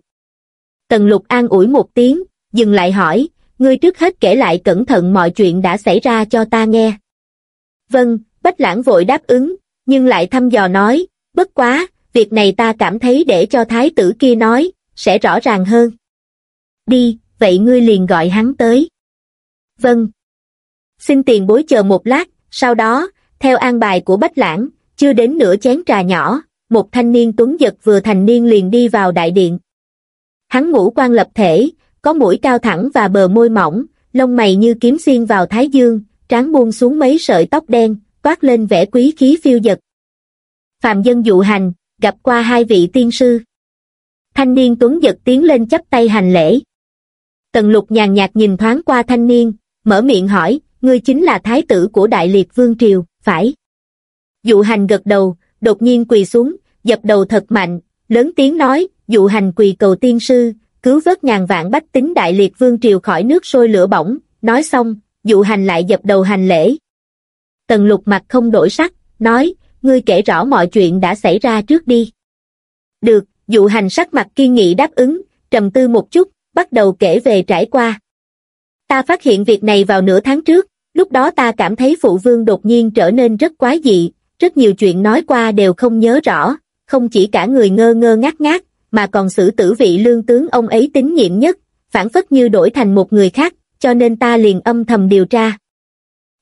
Tần lục an ủi một tiếng, dừng lại hỏi, ngươi trước hết kể lại cẩn thận mọi chuyện đã xảy ra cho ta nghe. Vâng, Bách Lãng vội đáp ứng, nhưng lại thăm dò nói, bất quá, việc này ta cảm thấy để cho thái tử kia nói, sẽ rõ ràng hơn. Đi, vậy ngươi liền gọi hắn tới. Vâng. Xin tiền bối chờ một lát, sau đó, theo an bài của Bách Lãng, chưa đến nửa chén trà nhỏ, một thanh niên tuấn giật vừa thành niên liền đi vào đại điện. Hắn ngũ quan lập thể, có mũi cao thẳng và bờ môi mỏng, lông mày như kiếm xuyên vào thái dương, trán buông xuống mấy sợi tóc đen, toát lên vẻ quý khí phiêu dật. Phạm dân dụ hành, gặp qua hai vị tiên sư. Thanh niên tuấn giật tiến lên chấp tay hành lễ. Tần lục nhàn nhạt nhìn thoáng qua thanh niên, mở miệng hỏi, ngươi chính là thái tử của Đại Liệt Vương Triều, phải? Dụ hành gật đầu, đột nhiên quỳ xuống, dập đầu thật mạnh, lớn tiếng nói, dụ hành quỳ cầu tiên sư, cứu vớt ngàn vạn bách tính Đại Liệt Vương Triều khỏi nước sôi lửa bỏng, nói xong, dụ hành lại dập đầu hành lễ. Tần lục mặt không đổi sắc, nói, ngươi kể rõ mọi chuyện đã xảy ra trước đi. Được, dụ hành sắc mặt kiên nghị đáp ứng, trầm tư một chút, bắt đầu kể về trải qua. Ta phát hiện việc này vào nửa tháng trước, lúc đó ta cảm thấy phụ vương đột nhiên trở nên rất quái dị, rất nhiều chuyện nói qua đều không nhớ rõ, không chỉ cả người ngơ ngơ ngác ngác, mà còn xử tử vị lương tướng ông ấy tín nhiệm nhất, phản phất như đổi thành một người khác, cho nên ta liền âm thầm điều tra.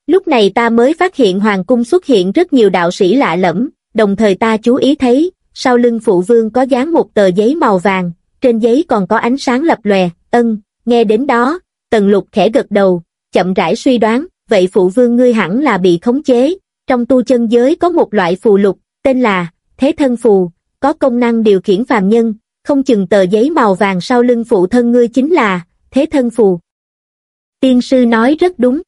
Lúc này ta mới phát hiện hoàng cung xuất hiện rất nhiều đạo sĩ lạ lẫm, đồng thời ta chú ý thấy, sau lưng phụ vương có dán một tờ giấy màu vàng, trên giấy còn có ánh sáng lập lòe, ân, nghe đến đó, tần lục khẽ gật đầu, chậm rãi suy đoán, vậy phụ vương ngươi hẳn là bị khống chế, trong tu chân giới có một loại phù lục, tên là Thế Thân Phù, có công năng điều khiển phàm nhân, không chừng tờ giấy màu vàng sau lưng phụ thân ngươi chính là Thế Thân Phù. Tiên sư nói rất đúng.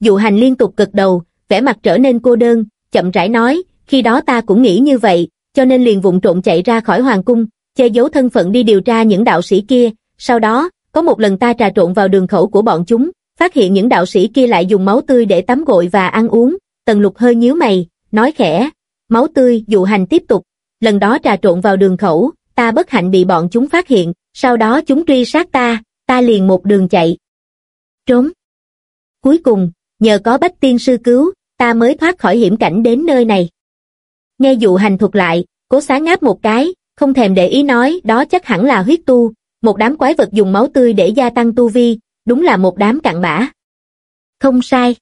Dụ hành liên tục gật đầu, vẻ mặt trở nên cô đơn, chậm rãi nói, khi đó ta cũng nghĩ như vậy, cho nên liền vụng trộn chạy ra khỏi hoàng cung, che giấu thân phận đi điều tra những đạo sĩ kia, sau đó, có một lần ta trà trộn vào đường khẩu của bọn chúng, phát hiện những đạo sĩ kia lại dùng máu tươi để tắm gội và ăn uống, tần lục hơi nhíu mày, nói khẽ, máu tươi dụ hành tiếp tục, lần đó trà trộn vào đường khẩu, ta bất hạnh bị bọn chúng phát hiện, sau đó chúng truy sát ta, ta liền một đường chạy. Trốn. Cuối cùng, nhờ có bách tiên sư cứu, ta mới thoát khỏi hiểm cảnh đến nơi này. Nghe dụ hành thuật lại, cố sáng ngáp một cái, không thèm để ý nói đó chắc hẳn là huyết tu, một đám quái vật dùng máu tươi để gia tăng tu vi, đúng là một đám cặn bã. Không sai.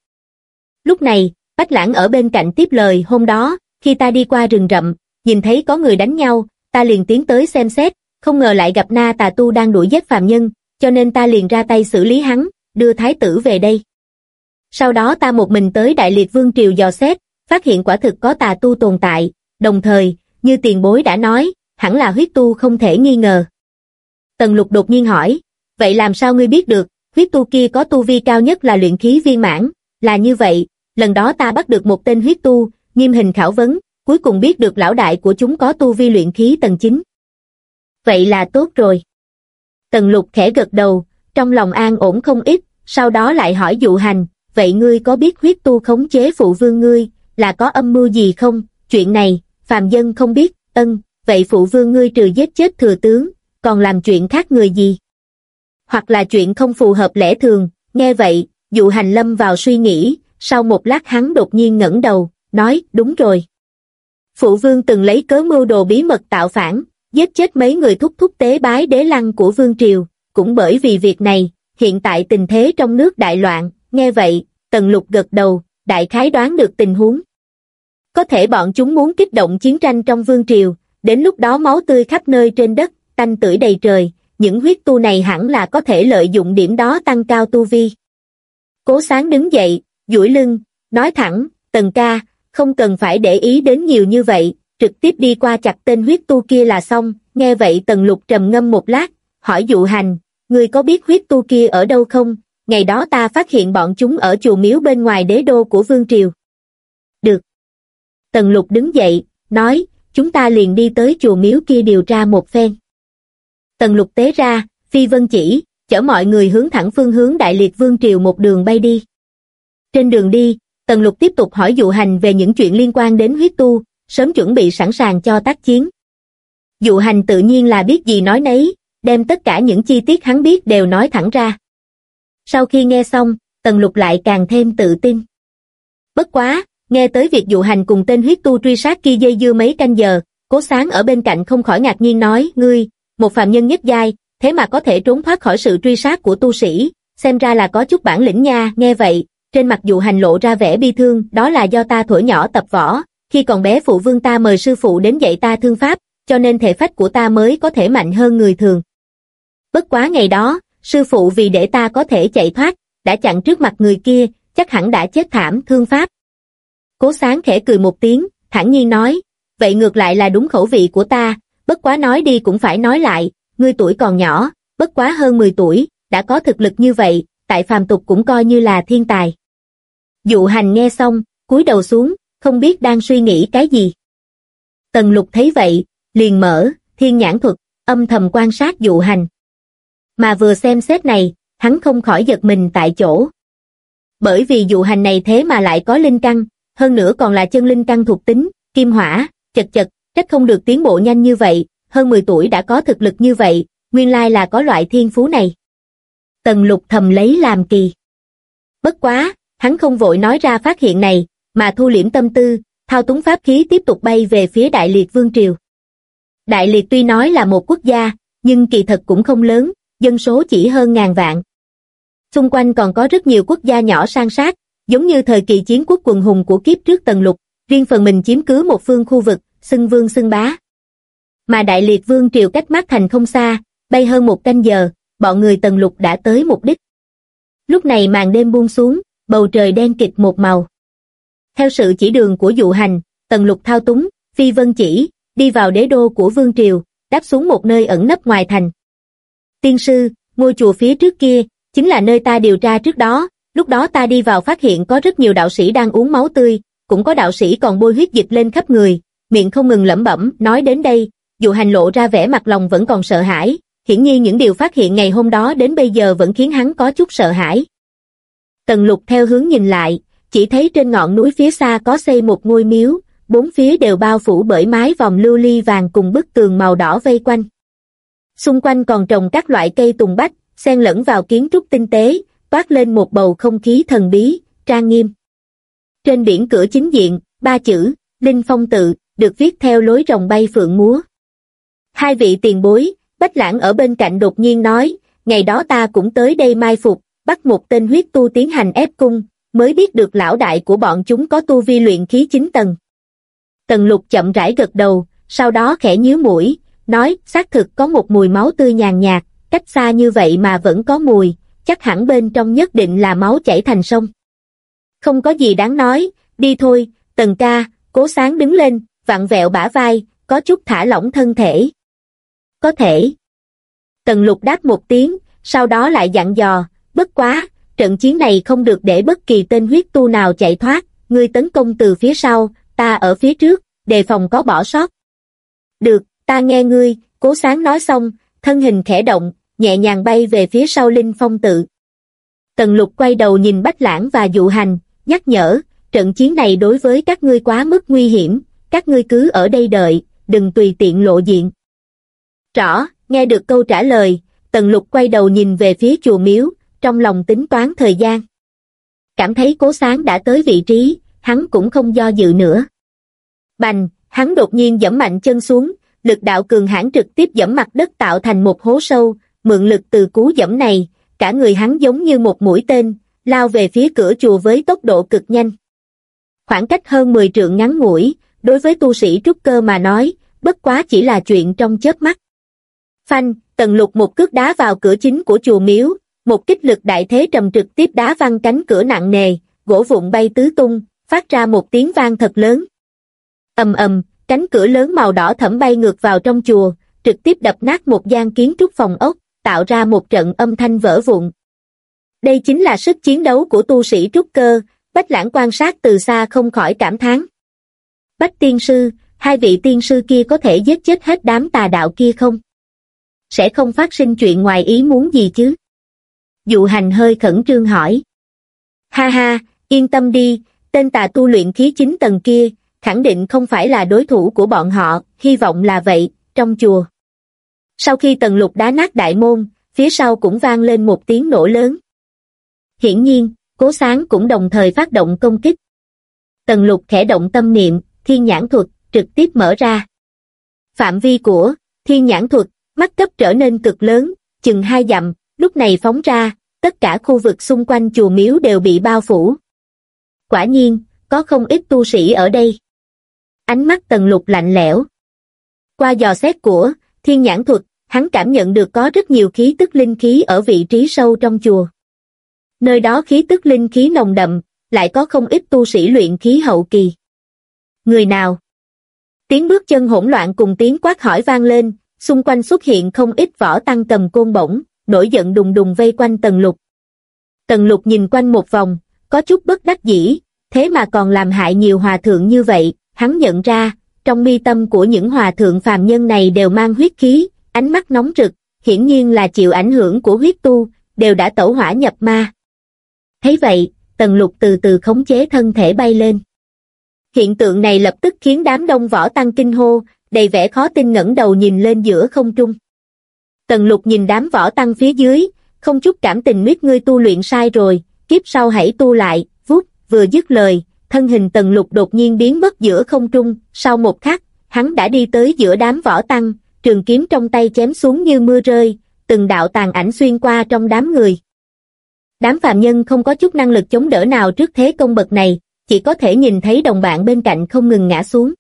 Lúc này, Bách Lãng ở bên cạnh tiếp lời hôm đó, khi ta đi qua rừng rậm, nhìn thấy có người đánh nhau, ta liền tiến tới xem xét, không ngờ lại gặp na tà tu đang đuổi giết phạm nhân, cho nên ta liền ra tay xử lý hắn, đưa thái tử về đây. Sau đó ta một mình tới Đại Liệt Vương Triều dò xét, phát hiện quả thực có tà tu tồn tại, đồng thời, như tiền bối đã nói, hẳn là huyết tu không thể nghi ngờ. Tần lục đột nhiên hỏi, vậy làm sao ngươi biết được, huyết tu kia có tu vi cao nhất là luyện khí viên mãn, là như vậy, lần đó ta bắt được một tên huyết tu, nghiêm hình khảo vấn, cuối cùng biết được lão đại của chúng có tu vi luyện khí tầng 9. Vậy là tốt rồi. Tần lục khẽ gật đầu, trong lòng an ổn không ít, sau đó lại hỏi dụ hành, vậy ngươi có biết huyết tu khống chế phụ vương ngươi, là có âm mưu gì không? Chuyện này, phàm dân không biết, ân, vậy phụ vương ngươi trừ giết chết thừa tướng, còn làm chuyện khác người gì? Hoặc là chuyện không phù hợp lẽ thường, nghe vậy, dụ hành lâm vào suy nghĩ, sau một lát hắn đột nhiên ngẩng đầu, nói, đúng rồi. Phụ vương từng lấy cớ mưu đồ bí mật tạo phản, giết chết mấy người thúc thúc tế bái đế lăng của vương triều, cũng bởi vì việc này, hiện tại tình thế trong nước đại loạn, nghe vậy, tần lục gật đầu, đại khái đoán được tình huống. Có thể bọn chúng muốn kích động chiến tranh trong vương triều, đến lúc đó máu tươi khắp nơi trên đất, tanh tưởi đầy trời, những huyết tu này hẳn là có thể lợi dụng điểm đó tăng cao tu vi. Cố sáng đứng dậy, duỗi lưng, nói thẳng, tần ca, không cần phải để ý đến nhiều như vậy, trực tiếp đi qua chặt tên huyết tu kia là xong, nghe vậy tần lục trầm ngâm một lát, hỏi dụ hành, người có biết huyết tu kia ở đâu không, ngày đó ta phát hiện bọn chúng ở chùa miếu bên ngoài đế đô của Vương Triều. Được. Tần lục đứng dậy, nói, chúng ta liền đi tới chùa miếu kia điều tra một phen. Tần lục tế ra, phi vân chỉ, chở mọi người hướng thẳng phương hướng Đại Liệt Vương Triều một đường bay đi. Trên đường đi, Tần lục tiếp tục hỏi dụ hành về những chuyện liên quan đến huyết tu, sớm chuẩn bị sẵn sàng cho tác chiến. Dụ hành tự nhiên là biết gì nói nấy, đem tất cả những chi tiết hắn biết đều nói thẳng ra. Sau khi nghe xong, Tần Lục lại càng thêm tự tin. Bất quá, nghe tới việc dụ hành cùng tên huyết tu truy sát kia dây dưa mấy canh giờ, cố sáng ở bên cạnh không khỏi ngạc nhiên nói, ngươi, một phạm nhân nhất giai, thế mà có thể trốn thoát khỏi sự truy sát của tu sĩ, xem ra là có chút bản lĩnh nha, nghe vậy, trên mặt dụ hành lộ ra vẻ bi thương, đó là do ta thổi nhỏ tập võ, khi còn bé phụ vương ta mời sư phụ đến dạy ta thương pháp, cho nên thể phách của ta mới có thể mạnh hơn người thường. Bất quá ngày đó, sư phụ vì để ta có thể chạy thoát, đã chặn trước mặt người kia, chắc hẳn đã chết thảm thương pháp. Cố sáng khẽ cười một tiếng, thản nhiên nói, vậy ngược lại là đúng khẩu vị của ta, bất quá nói đi cũng phải nói lại, ngươi tuổi còn nhỏ, bất quá hơn 10 tuổi, đã có thực lực như vậy, tại phàm tục cũng coi như là thiên tài. Dụ hành nghe xong, cúi đầu xuống, không biết đang suy nghĩ cái gì. Tần lục thấy vậy, liền mở, thiên nhãn thuật, âm thầm quan sát dụ hành. Mà vừa xem xét này, hắn không khỏi giật mình tại chỗ. Bởi vì dụ hành này thế mà lại có linh căn, hơn nữa còn là chân linh căn thuộc tính, kim hỏa, chật chật, trách không được tiến bộ nhanh như vậy, hơn 10 tuổi đã có thực lực như vậy, nguyên lai là có loại thiên phú này. Tần lục thầm lấy làm kỳ. Bất quá, hắn không vội nói ra phát hiện này, mà thu liễm tâm tư, thao túng pháp khí tiếp tục bay về phía Đại Liệt Vương Triều. Đại Liệt tuy nói là một quốc gia, nhưng kỳ thật cũng không lớn, dân số chỉ hơn ngàn vạn. Xung quanh còn có rất nhiều quốc gia nhỏ sang sát, giống như thời kỳ chiến quốc quần hùng của kiếp trước Tần Lục, riêng phần mình chiếm cứ một phương khu vực, xưng vương xưng bá. Mà Đại Liệt Vương triều cách Mát Thành không xa, bay hơn một canh giờ, bọn người Tần Lục đã tới mục đích. Lúc này màn đêm buông xuống, bầu trời đen kịt một màu. Theo sự chỉ đường của dụ hành, Tần Lục thao túng, phi vân chỉ, đi vào đế đô của Vương Triều, đáp xuống một nơi ẩn nấp ngoài thành. Tiên sư, ngôi chùa phía trước kia, chính là nơi ta điều tra trước đó, lúc đó ta đi vào phát hiện có rất nhiều đạo sĩ đang uống máu tươi, cũng có đạo sĩ còn bôi huyết dịch lên khắp người, miệng không ngừng lẩm bẩm, nói đến đây, dụ hành lộ ra vẻ mặt lòng vẫn còn sợ hãi, hiển nhiên những điều phát hiện ngày hôm đó đến bây giờ vẫn khiến hắn có chút sợ hãi. Tần lục theo hướng nhìn lại, chỉ thấy trên ngọn núi phía xa có xây một ngôi miếu, bốn phía đều bao phủ bởi mái vòng lưu ly vàng cùng bức tường màu đỏ vây quanh. Xung quanh còn trồng các loại cây tùng bách, xen lẫn vào kiến trúc tinh tế, toát lên một bầu không khí thần bí, trang nghiêm. Trên biển cửa chính diện, ba chữ, Linh Phong tự, được viết theo lối rồng bay phượng múa. Hai vị tiền bối, Bách Lãng ở bên cạnh đột nhiên nói, ngày đó ta cũng tới đây mai phục, bắt một tên huyết tu tiến hành ép cung, mới biết được lão đại của bọn chúng có tu vi luyện khí 9 tầng. Tần lục chậm rãi gật đầu, sau đó khẽ nhíu mũi, nói, xác thực có một mùi máu tươi nhàn nhạt, cách xa như vậy mà vẫn có mùi, chắc hẳn bên trong nhất định là máu chảy thành sông. Không có gì đáng nói, đi thôi, tần ca, cố sáng đứng lên, vặn vẹo bả vai, có chút thả lỏng thân thể. Có thể. Tần lục đáp một tiếng, sau đó lại dặn dò, bất quá, trận chiến này không được để bất kỳ tên huyết tu nào chạy thoát, ngươi tấn công từ phía sau, ta ở phía trước, đề phòng có bỏ sót. Được, ta nghe ngươi, cố sáng nói xong, thân hình khẽ động, nhẹ nhàng bay về phía sau Linh Phong tự. Tần lục quay đầu nhìn Bách Lãng và dụ hành, nhắc nhở, trận chiến này đối với các ngươi quá mức nguy hiểm, các ngươi cứ ở đây đợi, đừng tùy tiện lộ diện. Rõ, nghe được câu trả lời, tần lục quay đầu nhìn về phía chùa miếu, trong lòng tính toán thời gian. Cảm thấy cố sáng đã tới vị trí, hắn cũng không do dự nữa. Bành, hắn đột nhiên dẫm mạnh chân xuống, lực đạo cường hãn trực tiếp dẫm mặt đất tạo thành một hố sâu, mượn lực từ cú dẫm này, cả người hắn giống như một mũi tên, lao về phía cửa chùa với tốc độ cực nhanh. Khoảng cách hơn 10 trượng ngắn ngủi, đối với tu sĩ trúc cơ mà nói, bất quá chỉ là chuyện trong chớp mắt. Phanh, tần lục một cước đá vào cửa chính của chùa miếu, một kích lực đại thế trầm trực tiếp đá văng cánh cửa nặng nề, gỗ vụn bay tứ tung, phát ra một tiếng vang thật lớn. ầm ầm, cánh cửa lớn màu đỏ thẫm bay ngược vào trong chùa, trực tiếp đập nát một gian kiến trúc phòng ốc, tạo ra một trận âm thanh vỡ vụn. Đây chính là sức chiến đấu của tu sĩ trúc cơ, Bách Lãng quan sát từ xa không khỏi cảm thán. Bách tiên sư, hai vị tiên sư kia có thể giết chết hết đám tà đạo kia không? Sẽ không phát sinh chuyện ngoài ý muốn gì chứ? Dụ hành hơi khẩn trương hỏi. Ha ha, yên tâm đi, tên tà tu luyện khí chính tầng kia, khẳng định không phải là đối thủ của bọn họ, hy vọng là vậy, trong chùa. Sau khi tần lục đá nát đại môn, phía sau cũng vang lên một tiếng nổ lớn. Hiển nhiên, cố sáng cũng đồng thời phát động công kích. Tần lục khẽ động tâm niệm, thiên nhãn thuật, trực tiếp mở ra. Phạm vi của thiên nhãn thuật, mắt cấp trở nên cực lớn, chừng hai dặm, lúc này phóng ra, tất cả khu vực xung quanh chùa miếu đều bị bao phủ. Quả nhiên, có không ít tu sĩ ở đây. Ánh mắt tần lục lạnh lẽo. Qua dò xét của thiên nhãn thuật, hắn cảm nhận được có rất nhiều khí tức linh khí ở vị trí sâu trong chùa. Nơi đó khí tức linh khí nồng đậm, lại có không ít tu sĩ luyện khí hậu kỳ. Người nào? Tiếng bước chân hỗn loạn cùng tiếng quát hỏi vang lên, xung quanh xuất hiện không ít võ tăng cầm côn bổng, nổi giận đùng đùng vây quanh tần lục. Tần lục nhìn quanh một vòng, có chút bất đắc dĩ, thế mà còn làm hại nhiều hòa thượng như vậy, hắn nhận ra, trong mi tâm của những hòa thượng phàm nhân này đều mang huyết khí, ánh mắt nóng rực, hiển nhiên là chịu ảnh hưởng của huyết tu, đều đã tẩu hỏa nhập ma. Thấy vậy, tần lục từ từ khống chế thân thể bay lên. Hiện tượng này lập tức khiến đám đông võ tăng kinh hô, đầy vẻ khó tin ngẩng đầu nhìn lên giữa không trung. Tần lục nhìn đám võ tăng phía dưới, không chút cảm tình biết ngươi tu luyện sai rồi, kiếp sau hãy tu lại, vút, vừa dứt lời, thân hình tần lục đột nhiên biến mất giữa không trung, sau một khắc, hắn đã đi tới giữa đám võ tăng, trường kiếm trong tay chém xuống như mưa rơi, từng đạo tàn ảnh xuyên qua trong đám người. Đám phàm nhân không có chút năng lực chống đỡ nào trước thế công bậc này, chỉ có thể nhìn thấy đồng bạn bên cạnh không ngừng ngã xuống.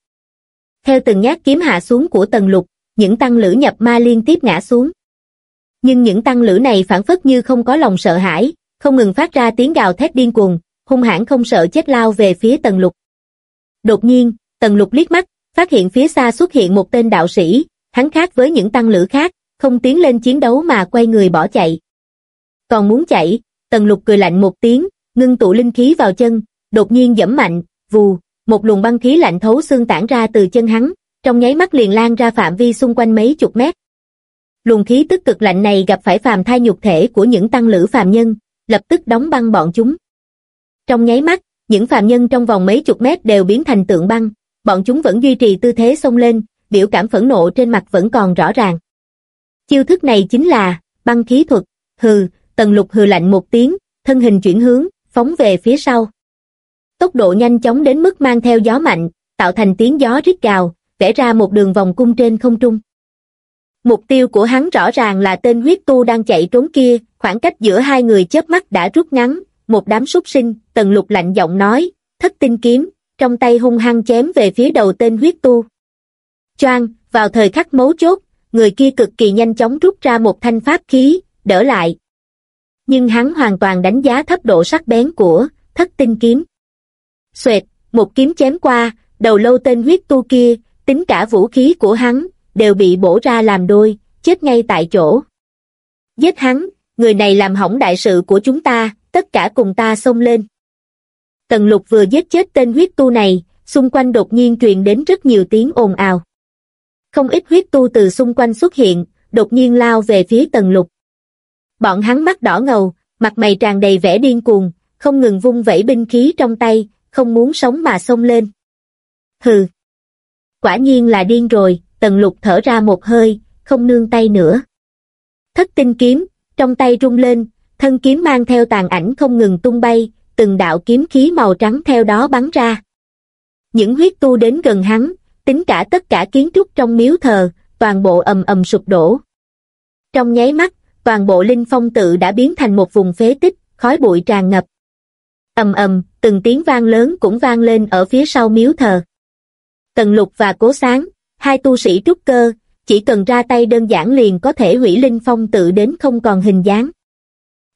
Theo từng nhát kiếm hạ xuống của tần lục, những tăng lữ nhập ma liên tiếp ngã xuống. Nhưng những tăng lữ này phản phất như không có lòng sợ hãi, không ngừng phát ra tiếng gào thét điên cuồng, hung hãn không sợ chết lao về phía tần lục. Đột nhiên, tần lục liếc mắt, phát hiện phía xa xuất hiện một tên đạo sĩ, hắn khác với những tăng lữ khác, không tiến lên chiến đấu mà quay người bỏ chạy. Còn muốn chạy, tần lục cười lạnh một tiếng, ngưng tụ linh khí vào chân, đột nhiên dẫm mạnh, vù, một luồng băng khí lạnh thấu xương tản ra từ chân hắn, trong nháy mắt liền lan ra phạm vi xung quanh mấy chục mét. Luồng khí tức cực lạnh này gặp phải phàm thai nhục thể của những tăng lữ phàm nhân, lập tức đóng băng bọn chúng. Trong nháy mắt, những phàm nhân trong vòng mấy chục mét đều biến thành tượng băng, bọn chúng vẫn duy trì tư thế xông lên, biểu cảm phẫn nộ trên mặt vẫn còn rõ ràng. Chiêu thức này chính là băng khí thuật, hừ, tần lục hừ lạnh một tiếng, thân hình chuyển hướng, phóng về phía sau. Tốc độ nhanh chóng đến mức mang theo gió mạnh, tạo thành tiếng gió rít gào, vẽ ra một đường vòng cung trên không trung. Mục tiêu của hắn rõ ràng là tên huyết tu đang chạy trốn kia, khoảng cách giữa hai người chớp mắt đã rút ngắn, một đám súc sinh, tần lục lạnh giọng nói, thất tinh kiếm, trong tay hung hăng chém về phía đầu tên huyết tu. Choang, vào thời khắc mấu chốt, người kia cực kỳ nhanh chóng rút ra một thanh pháp khí, đỡ lại. Nhưng hắn hoàn toàn đánh giá thấp độ sắc bén của thất tinh kiếm. Xoẹt, một kiếm chém qua, đầu lâu tên huyết tu kia, tính cả vũ khí của hắn, đều bị bổ ra làm đôi, chết ngay tại chỗ. Giết hắn, người này làm hỏng đại sự của chúng ta, tất cả cùng ta xông lên. Tần lục vừa giết chết tên huyết tu này, xung quanh đột nhiên truyền đến rất nhiều tiếng ồn ào. Không ít huyết tu từ xung quanh xuất hiện, đột nhiên lao về phía tần lục. Bọn hắn mắt đỏ ngầu, mặt mày tràn đầy vẻ điên cuồng, không ngừng vung vẩy binh khí trong tay, không muốn sống mà xông lên. Hừ. Quả nhiên là điên rồi, tần lục thở ra một hơi, không nương tay nữa. Thất tinh kiếm, trong tay rung lên, thân kiếm mang theo tàn ảnh không ngừng tung bay, từng đạo kiếm khí màu trắng theo đó bắn ra. Những huyết tu đến gần hắn, tính cả tất cả kiến trúc trong miếu thờ, toàn bộ ầm ầm sụp đổ. Trong nháy mắt, toàn bộ linh phong tự đã biến thành một vùng phế tích, khói bụi tràn ngập. ầm ầm, từng tiếng vang lớn cũng vang lên ở phía sau miếu thờ. Tần lục và cố sáng, hai tu sĩ trúc cơ, chỉ cần ra tay đơn giản liền có thể hủy linh phong tự đến không còn hình dáng.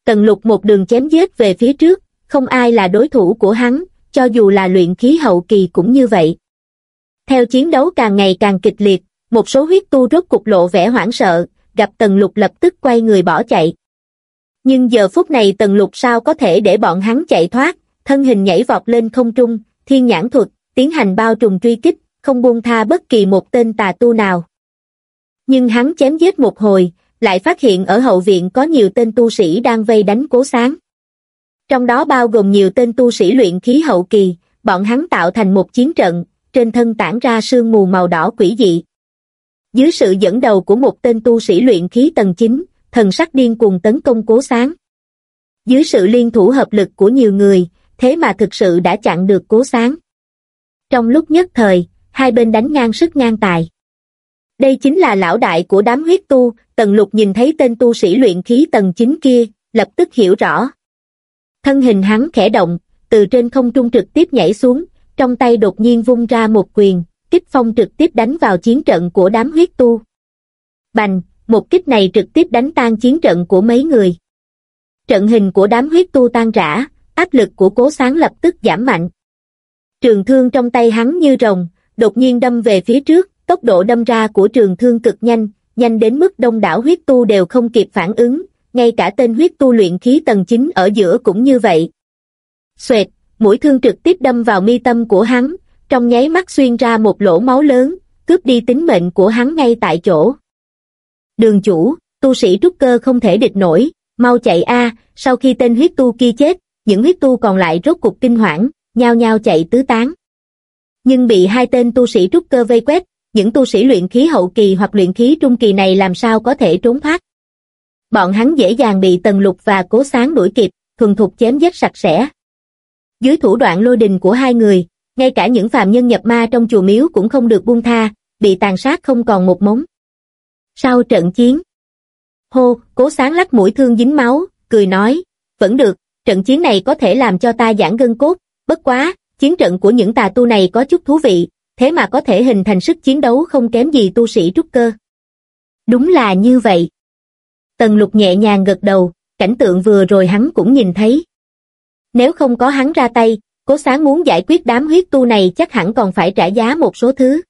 Tần lục một đường chém giết về phía trước, không ai là đối thủ của hắn, cho dù là luyện khí hậu kỳ cũng như vậy. Theo chiến đấu càng ngày càng kịch liệt, một số huyết tu rốt cục lộ vẻ hoảng sợ, gặp tần lục lập tức quay người bỏ chạy. Nhưng giờ phút này tần lục sao có thể để bọn hắn chạy thoát, thân hình nhảy vọt lên không trung, thiên nhãn thuật, tiến hành bao trùm truy kích, không buông tha bất kỳ một tên tà tu nào. Nhưng hắn chém giết một hồi, lại phát hiện ở hậu viện có nhiều tên tu sĩ đang vây đánh cố sáng. Trong đó bao gồm nhiều tên tu sĩ luyện khí hậu kỳ, bọn hắn tạo thành một chiến trận, trên thân tản ra sương mù màu đỏ quỷ dị. Dưới sự dẫn đầu của một tên tu sĩ luyện khí tầng 9, thần sắc điên cuồng tấn công cố sáng. Dưới sự liên thủ hợp lực của nhiều người, thế mà thực sự đã chặn được cố sáng. Trong lúc nhất thời, hai bên đánh ngang sức ngang tài. Đây chính là lão đại của đám huyết tu, tần lục nhìn thấy tên tu sĩ luyện khí tầng 9 kia, lập tức hiểu rõ. Thân hình hắn khẽ động, từ trên không trung trực tiếp nhảy xuống, trong tay đột nhiên vung ra một quyền, kích phong trực tiếp đánh vào chiến trận của đám huyết tu. Bành, một kích này trực tiếp đánh tan chiến trận của mấy người. Trận hình của đám huyết tu tan rã, áp lực của cố sáng lập tức giảm mạnh. Trường thương trong tay hắn như rồng, đột nhiên đâm về phía trước, tốc độ đâm ra của trường thương cực nhanh, nhanh đến mức đông đảo huyết tu đều không kịp phản ứng, ngay cả tên huyết tu luyện khí tầng 9 ở giữa cũng như vậy. Xoẹt, mũi thương trực tiếp đâm vào mi tâm của hắn, trong nháy mắt xuyên ra một lỗ máu lớn, cướp đi tính mệnh của hắn ngay tại chỗ. Đường chủ, tu sĩ trúc cơ không thể địch nổi, mau chạy a sau khi tên huyết tu kia chết, những huyết tu còn lại rốt cục kinh hoảng, nhao nhao chạy tứ tán. Nhưng bị hai tên tu sĩ trúc cơ vây quét, những tu sĩ luyện khí hậu kỳ hoặc luyện khí trung kỳ này làm sao có thể trốn thoát. Bọn hắn dễ dàng bị tần lục và cố sáng đuổi kịp, thuần thục chém giết sạch sẽ. Dưới thủ đoạn lôi đình của hai người, ngay cả những phàm nhân nhập ma trong chùa miếu cũng không được buông tha, bị tàn sát không còn một mống. Sau trận chiến, hô, cố sáng lắc mũi thương dính máu, cười nói, vẫn được, trận chiến này có thể làm cho ta giãn gân cốt, bất quá, chiến trận của những tà tu này có chút thú vị, thế mà có thể hình thành sức chiến đấu không kém gì tu sĩ trúc cơ. Đúng là như vậy. Tần lục nhẹ nhàng gật đầu, cảnh tượng vừa rồi hắn cũng nhìn thấy. Nếu không có hắn ra tay, cố sáng muốn giải quyết đám huyết tu này chắc hẳn còn phải trả giá một số thứ.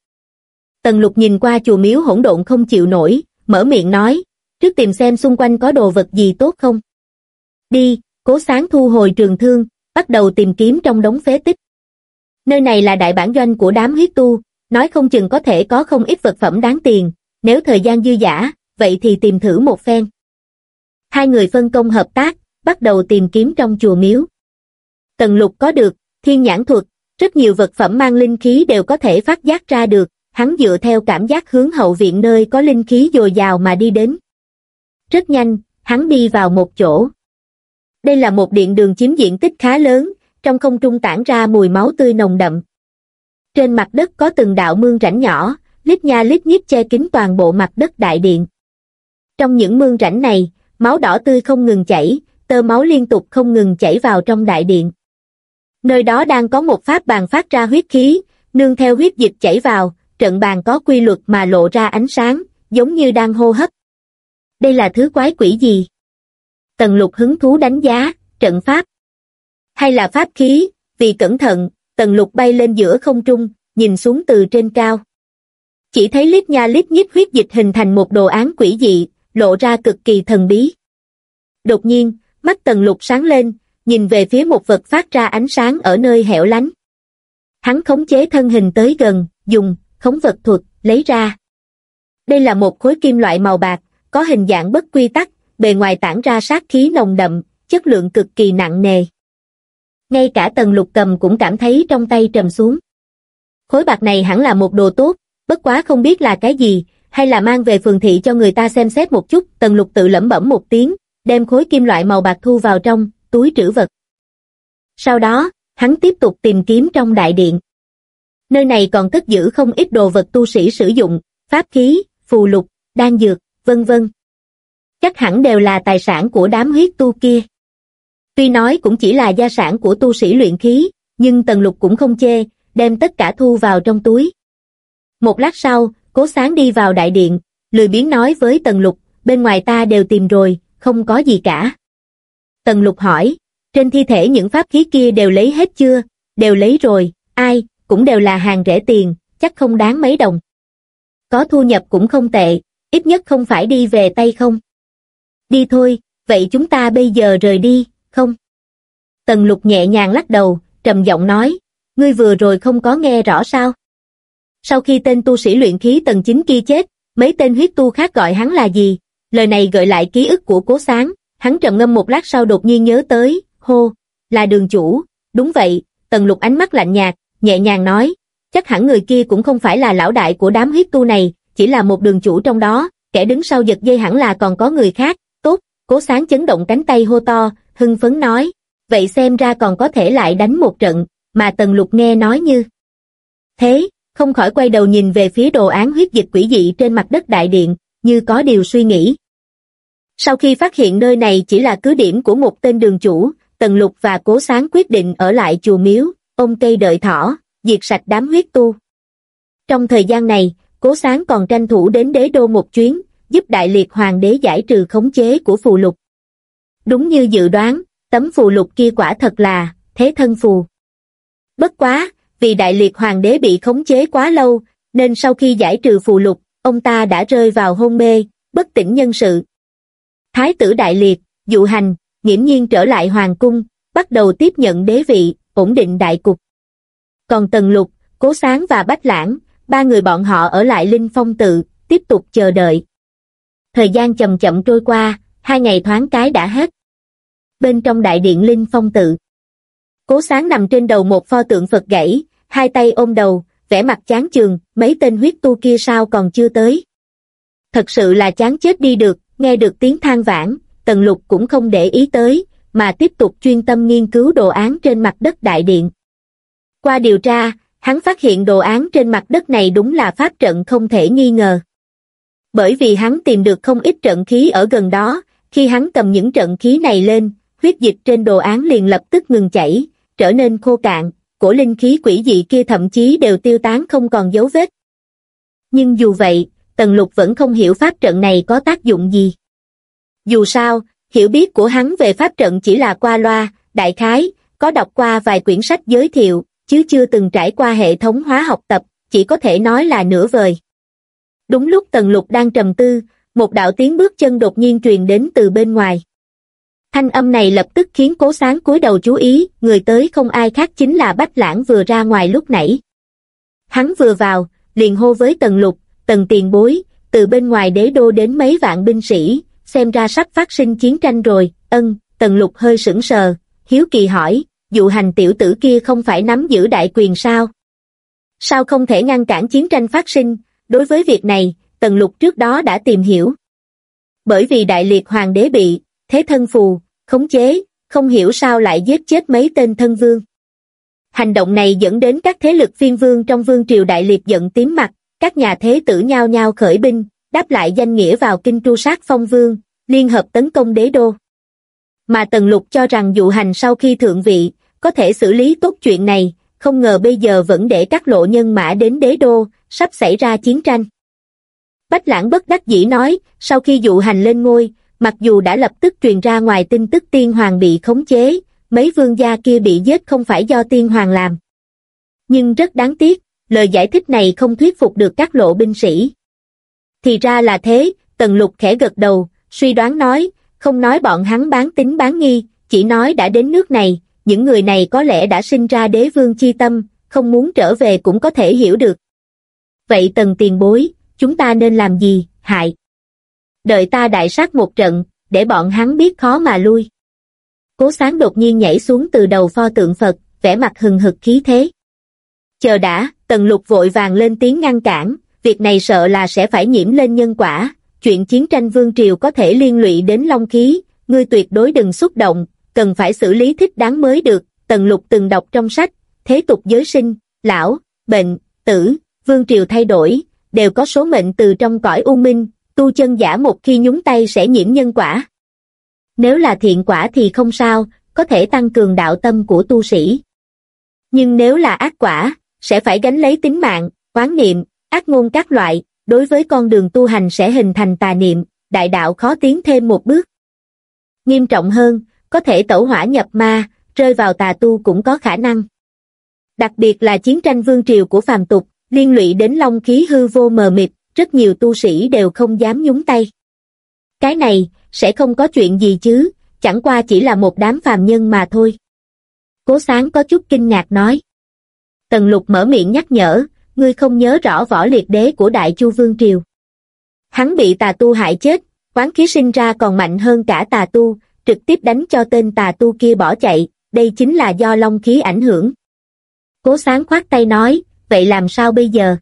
Tần lục nhìn qua chùa miếu hỗn độn không chịu nổi, mở miệng nói, trước tìm xem xung quanh có đồ vật gì tốt không. Đi, cố sáng thu hồi trường thương, bắt đầu tìm kiếm trong đống phế tích. Nơi này là đại bản doanh của đám huyết tu, nói không chừng có thể có không ít vật phẩm đáng tiền, nếu thời gian dư giả, vậy thì tìm thử một phen. Hai người phân công hợp tác, bắt đầu tìm kiếm trong chùa miếu. Tần lục có được, thiên nhãn thuật, rất nhiều vật phẩm mang linh khí đều có thể phát giác ra được, hắn dựa theo cảm giác hướng hậu viện nơi có linh khí dồi dào mà đi đến. Rất nhanh, hắn đi vào một chỗ. Đây là một điện đường chiếm diện tích khá lớn, trong không trung tản ra mùi máu tươi nồng đậm. Trên mặt đất có từng đạo mương rãnh nhỏ, lít nha lít nhít che kín toàn bộ mặt đất đại điện. Trong những mương rãnh này, máu đỏ tươi không ngừng chảy, tơ máu liên tục không ngừng chảy vào trong đại điện. Nơi đó đang có một pháp bàn phát ra huyết khí, nương theo huyết dịch chảy vào, trận bàn có quy luật mà lộ ra ánh sáng, giống như đang hô hấp. Đây là thứ quái quỷ gì? Tần lục hứng thú đánh giá, trận pháp. Hay là pháp khí, vì cẩn thận, tần lục bay lên giữa không trung, nhìn xuống từ trên cao. Chỉ thấy lít nha lít nhít huyết dịch hình thành một đồ án quỷ dị, lộ ra cực kỳ thần bí. Đột nhiên, mắt tần lục sáng lên, nhìn về phía một vật phát ra ánh sáng ở nơi hẻo lánh. Hắn khống chế thân hình tới gần, dùng, khống vật thuật, lấy ra. Đây là một khối kim loại màu bạc, có hình dạng bất quy tắc, bề ngoài tản ra sát khí nồng đậm, chất lượng cực kỳ nặng nề. Ngay cả tần lục cầm cũng cảm thấy trong tay trầm xuống. Khối bạc này hẳn là một đồ tốt, bất quá không biết là cái gì, hay là mang về phường thị cho người ta xem xét một chút, tần lục tự lẩm bẩm một tiếng, đem khối kim loại màu bạc thu vào trong, túi trữ vật. Sau đó, hắn tiếp tục tìm kiếm trong đại điện. Nơi này còn cất giữ không ít đồ vật tu sĩ sử dụng, pháp khí, phù lục, đan dược, vân vân. Chắc hẳn đều là tài sản của đám huyết tu kia. Tuy nói cũng chỉ là gia sản của tu sĩ luyện khí, nhưng Tần Lục cũng không chê, đem tất cả thu vào trong túi. Một lát sau, Cố Sáng đi vào đại điện, lười biếng nói với Tần Lục, bên ngoài ta đều tìm rồi, không có gì cả. Tần Lục hỏi, trên thi thể những pháp khí kia đều lấy hết chưa? Đều lấy rồi, ai, cũng đều là hàng rẻ tiền, chắc không đáng mấy đồng. Có thu nhập cũng không tệ, ít nhất không phải đi về tay không. Đi thôi, vậy chúng ta bây giờ rời đi, không? Tần lục nhẹ nhàng lắc đầu, trầm giọng nói, ngươi vừa rồi không có nghe rõ sao? Sau khi tên tu sĩ luyện khí tầng 9 kia chết, mấy tên huyết tu khác gọi hắn là gì? Lời này gợi lại ký ức của cố sáng, hắn trầm ngâm một lát sau đột nhiên nhớ tới, hô, là đường chủ, đúng vậy, tần lục ánh mắt lạnh nhạt, nhẹ nhàng nói, chắc hẳn người kia cũng không phải là lão đại của đám huyết tu này, chỉ là một đường chủ trong đó, kẻ đứng sau giật dây hẳn là còn có người khác, tốt, cố sáng chấn động cánh tay hô to, hưng phấn nói, vậy xem ra còn có thể lại đánh một trận, mà tần lục nghe nói như. Thế, không khỏi quay đầu nhìn về phía đồ án huyết dịch quỷ dị trên mặt đất đại điện, như có điều suy nghĩ. Sau khi phát hiện nơi này chỉ là cứ điểm của một tên đường chủ, Tần Lục và Cố Sáng quyết định ở lại chùa miếu, ôm cây đợi thỏ, diệt sạch đám huyết tu. Trong thời gian này, Cố Sáng còn tranh thủ đến đế đô một chuyến, giúp Đại Liệt Hoàng đế giải trừ khống chế của phù lục. Đúng như dự đoán, tấm phù lục kia quả thật là thế thân phù. Bất quá, vì Đại Liệt Hoàng đế bị khống chế quá lâu, nên sau khi giải trừ phù lục, ông ta đã rơi vào hôn mê, bất tỉnh nhân sự. Thái tử Đại Liệt, dụ hành, nghiễm nhiên trở lại hoàng cung, bắt đầu tiếp nhận đế vị, ổn định đại cục. Còn Tần Lục, Cố Sáng và Bách Lãng, ba người bọn họ ở lại Linh Phong tự, tiếp tục chờ đợi. Thời gian chậm chậm trôi qua, hai ngày thoáng cái đã hết. Bên trong đại điện Linh Phong tự. Cố Sáng nằm trên đầu một pho tượng Phật gãy, hai tay ôm đầu, vẻ mặt chán chường, mấy tên huyết tu kia sao còn chưa tới. Thật sự là chán chết đi được, nghe được tiếng than vãn, Tần Lục cũng không để ý tới, mà tiếp tục chuyên tâm nghiên cứu đồ án trên mặt đất đại điện. Qua điều tra, Hắn phát hiện đồ án trên mặt đất này đúng là pháp trận không thể nghi ngờ. Bởi vì hắn tìm được không ít trận khí ở gần đó, khi hắn cầm những trận khí này lên, huyết dịch trên đồ án liền lập tức ngừng chảy, trở nên khô cạn, cổ linh khí quỷ dị kia thậm chí đều tiêu tán không còn dấu vết. Nhưng dù vậy, Tần Lục vẫn không hiểu pháp trận này có tác dụng gì. Dù sao, hiểu biết của hắn về pháp trận chỉ là qua loa, đại khái, có đọc qua vài quyển sách giới thiệu, chứ chưa từng trải qua hệ thống hóa học tập, chỉ có thể nói là nửa vời. Đúng lúc Tần Lục đang trầm tư, một đạo tiếng bước chân đột nhiên truyền đến từ bên ngoài. Thanh âm này lập tức khiến cố sáng cúi đầu chú ý, người tới không ai khác chính là Bách Lãng vừa ra ngoài lúc nãy. Hắn vừa vào, liền hô với Tần Lục, Tần Tiền Bối, từ bên ngoài đế đô đến mấy vạn binh sĩ, xem ra sắp phát sinh chiến tranh rồi, ân, Tần Lục hơi sững sờ, hiếu kỳ hỏi, dụ hành tiểu tử kia không phải nắm giữ đại quyền sao? Sao không thể ngăn cản chiến tranh phát sinh, đối với việc này, Tần Lục trước đó đã tìm hiểu. Bởi vì đại liệt hoàng đế bị, thế thân phù, khống chế, không hiểu sao lại giết chết mấy tên thân vương. Hành động này dẫn đến các thế lực phiên vương trong vương triều đại liệt giận tím mặt, các nhà thế tử nhao nhao khởi binh, đáp lại danh nghĩa vào kinh tru sát phong vương, liên hợp tấn công đế đô. Mà Tần Lục cho rằng dụ hành sau khi thượng vị, có thể xử lý tốt chuyện này, không ngờ bây giờ vẫn để các lộ nhân mã đến đế đô, sắp xảy ra chiến tranh. Bách lãng bất đắc dĩ nói, sau khi dụ hành lên ngôi, mặc dù đã lập tức truyền ra ngoài tin tức tiên hoàng bị khống chế, mấy vương gia kia bị giết không phải do tiên hoàng làm. Nhưng rất đáng tiếc, lời giải thích này không thuyết phục được các lộ binh sĩ. Thì ra là thế, tần lục khẽ gật đầu, suy đoán nói, không nói bọn hắn bán tính bán nghi, chỉ nói đã đến nước này, những người này có lẽ đã sinh ra đế vương chi tâm, không muốn trở về cũng có thể hiểu được. Vậy tần tiền bối, chúng ta nên làm gì, hại? Đợi ta đại sát một trận, để bọn hắn biết khó mà lui. Cố sáng đột nhiên nhảy xuống từ đầu pho tượng Phật, vẻ mặt hừng hực khí thế. Chờ đã, tần lục vội vàng lên tiếng ngăn cản, việc này sợ là sẽ phải nhiễm lên nhân quả, chuyện chiến tranh vương triều có thể liên lụy đến long khí, ngươi tuyệt đối đừng xúc động, cần phải xử lý thích đáng mới được, tần lục từng đọc trong sách, thế tục giới sinh, lão, bệnh, tử, vương triều thay đổi, đều có số mệnh từ trong cõi u minh, tu chân giả một khi nhúng tay sẽ nhiễm nhân quả. Nếu là thiện quả thì không sao, có thể tăng cường đạo tâm của tu sĩ. Nhưng nếu là ác quả, sẽ phải gánh lấy tính mạng, quán niệm, ác ngôn các loại, đối với con đường tu hành sẽ hình thành tà niệm, đại đạo khó tiến thêm một bước. Nghiêm trọng hơn, có thể tẩu hỏa nhập ma, rơi vào tà tu cũng có khả năng. Đặc biệt là chiến tranh vương triều của phàm tục, liên lụy đến long khí hư vô mờ mịt, rất nhiều tu sĩ đều không dám nhúng tay. Cái này, sẽ không có chuyện gì chứ, chẳng qua chỉ là một đám phàm nhân mà thôi. Cố sáng có chút kinh ngạc nói. Tần lục mở miệng nhắc nhở, ngươi không nhớ rõ võ liệt đế của Đại Chu Vương Triều. Hắn bị tà tu hại chết, quán khí sinh ra còn mạnh hơn cả tà tu, trực tiếp đánh cho tên tà tu kia bỏ chạy, đây chính là do long khí ảnh hưởng. Cố sáng khoát tay nói, vậy làm sao bây giờ?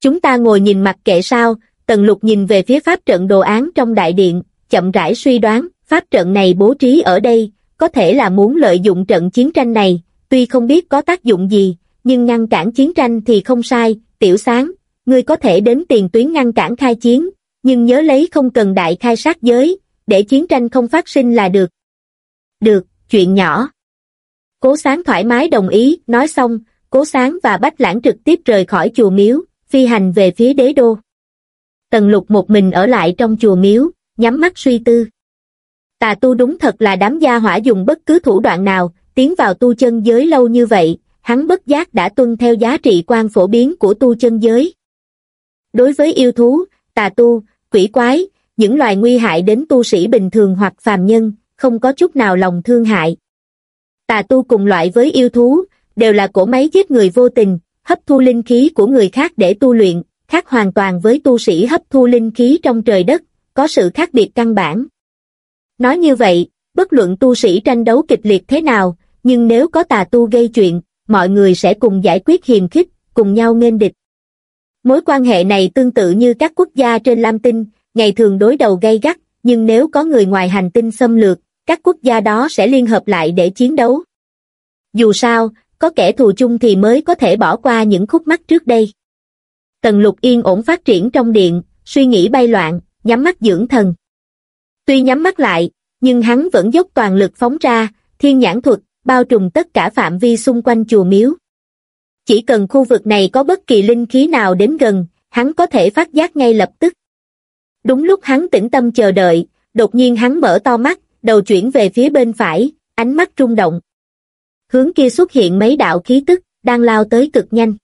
Chúng ta ngồi nhìn mặt kệ sao, tần lục nhìn về phía pháp trận đồ án trong đại điện, chậm rãi suy đoán, pháp trận này bố trí ở đây, có thể là muốn lợi dụng trận chiến tranh này, tuy không biết có tác dụng gì, nhưng ngăn cản chiến tranh thì không sai, tiểu sáng, ngươi có thể đến tiền tuyến ngăn cản khai chiến, nhưng nhớ lấy không cần đại khai sát giới, để chiến tranh không phát sinh là được. Được, chuyện nhỏ. Cố sáng thoải mái đồng ý, nói xong, cố sáng và bách lãng trực tiếp rời khỏi chùa miếu, phi hành về phía đế đô. Tần lục một mình ở lại trong chùa miếu, nhắm mắt suy tư. Tà tu đúng thật là đám gia hỏa dùng bất cứ thủ đoạn nào, tiến vào tu chân giới lâu như vậy, hắn bất giác đã tuân theo giá trị quan phổ biến của tu chân giới. Đối với yêu thú, tà tu, quỷ quái, những loài nguy hại đến tu sĩ bình thường hoặc phàm nhân, không có chút nào lòng thương hại. Tà tu cùng loại với yêu thú, đều là cổ máy giết người vô tình, hấp thu linh khí của người khác để tu luyện, khác hoàn toàn với tu sĩ hấp thu linh khí trong trời đất, có sự khác biệt căn bản. Nói như vậy, bất luận tu sĩ tranh đấu kịch liệt thế nào, nhưng nếu có tà tu gây chuyện, mọi người sẽ cùng giải quyết hiềm khích, cùng nhau nghênh địch. Mối quan hệ này tương tự như các quốc gia trên Lam Tinh, ngày thường đối đầu gay gắt, nhưng nếu có người ngoài hành tinh xâm lược, các quốc gia đó sẽ liên hợp lại để chiến đấu. Dù sao, có kẻ thù chung thì mới có thể bỏ qua những khúc mắc trước đây. Tần lục yên ổn phát triển trong điện, suy nghĩ bay loạn, nhắm mắt dưỡng thần. Tuy nhắm mắt lại, nhưng hắn vẫn dốc toàn lực phóng ra, thiên nhãn thuật, bao trùm tất cả phạm vi xung quanh chùa miếu. Chỉ cần khu vực này có bất kỳ linh khí nào đến gần, hắn có thể phát giác ngay lập tức. Đúng lúc hắn tĩnh tâm chờ đợi, đột nhiên hắn mở to mắt, đầu chuyển về phía bên phải, ánh mắt rung động. Hướng kia xuất hiện mấy đạo khí tức, đang lao tới cực nhanh.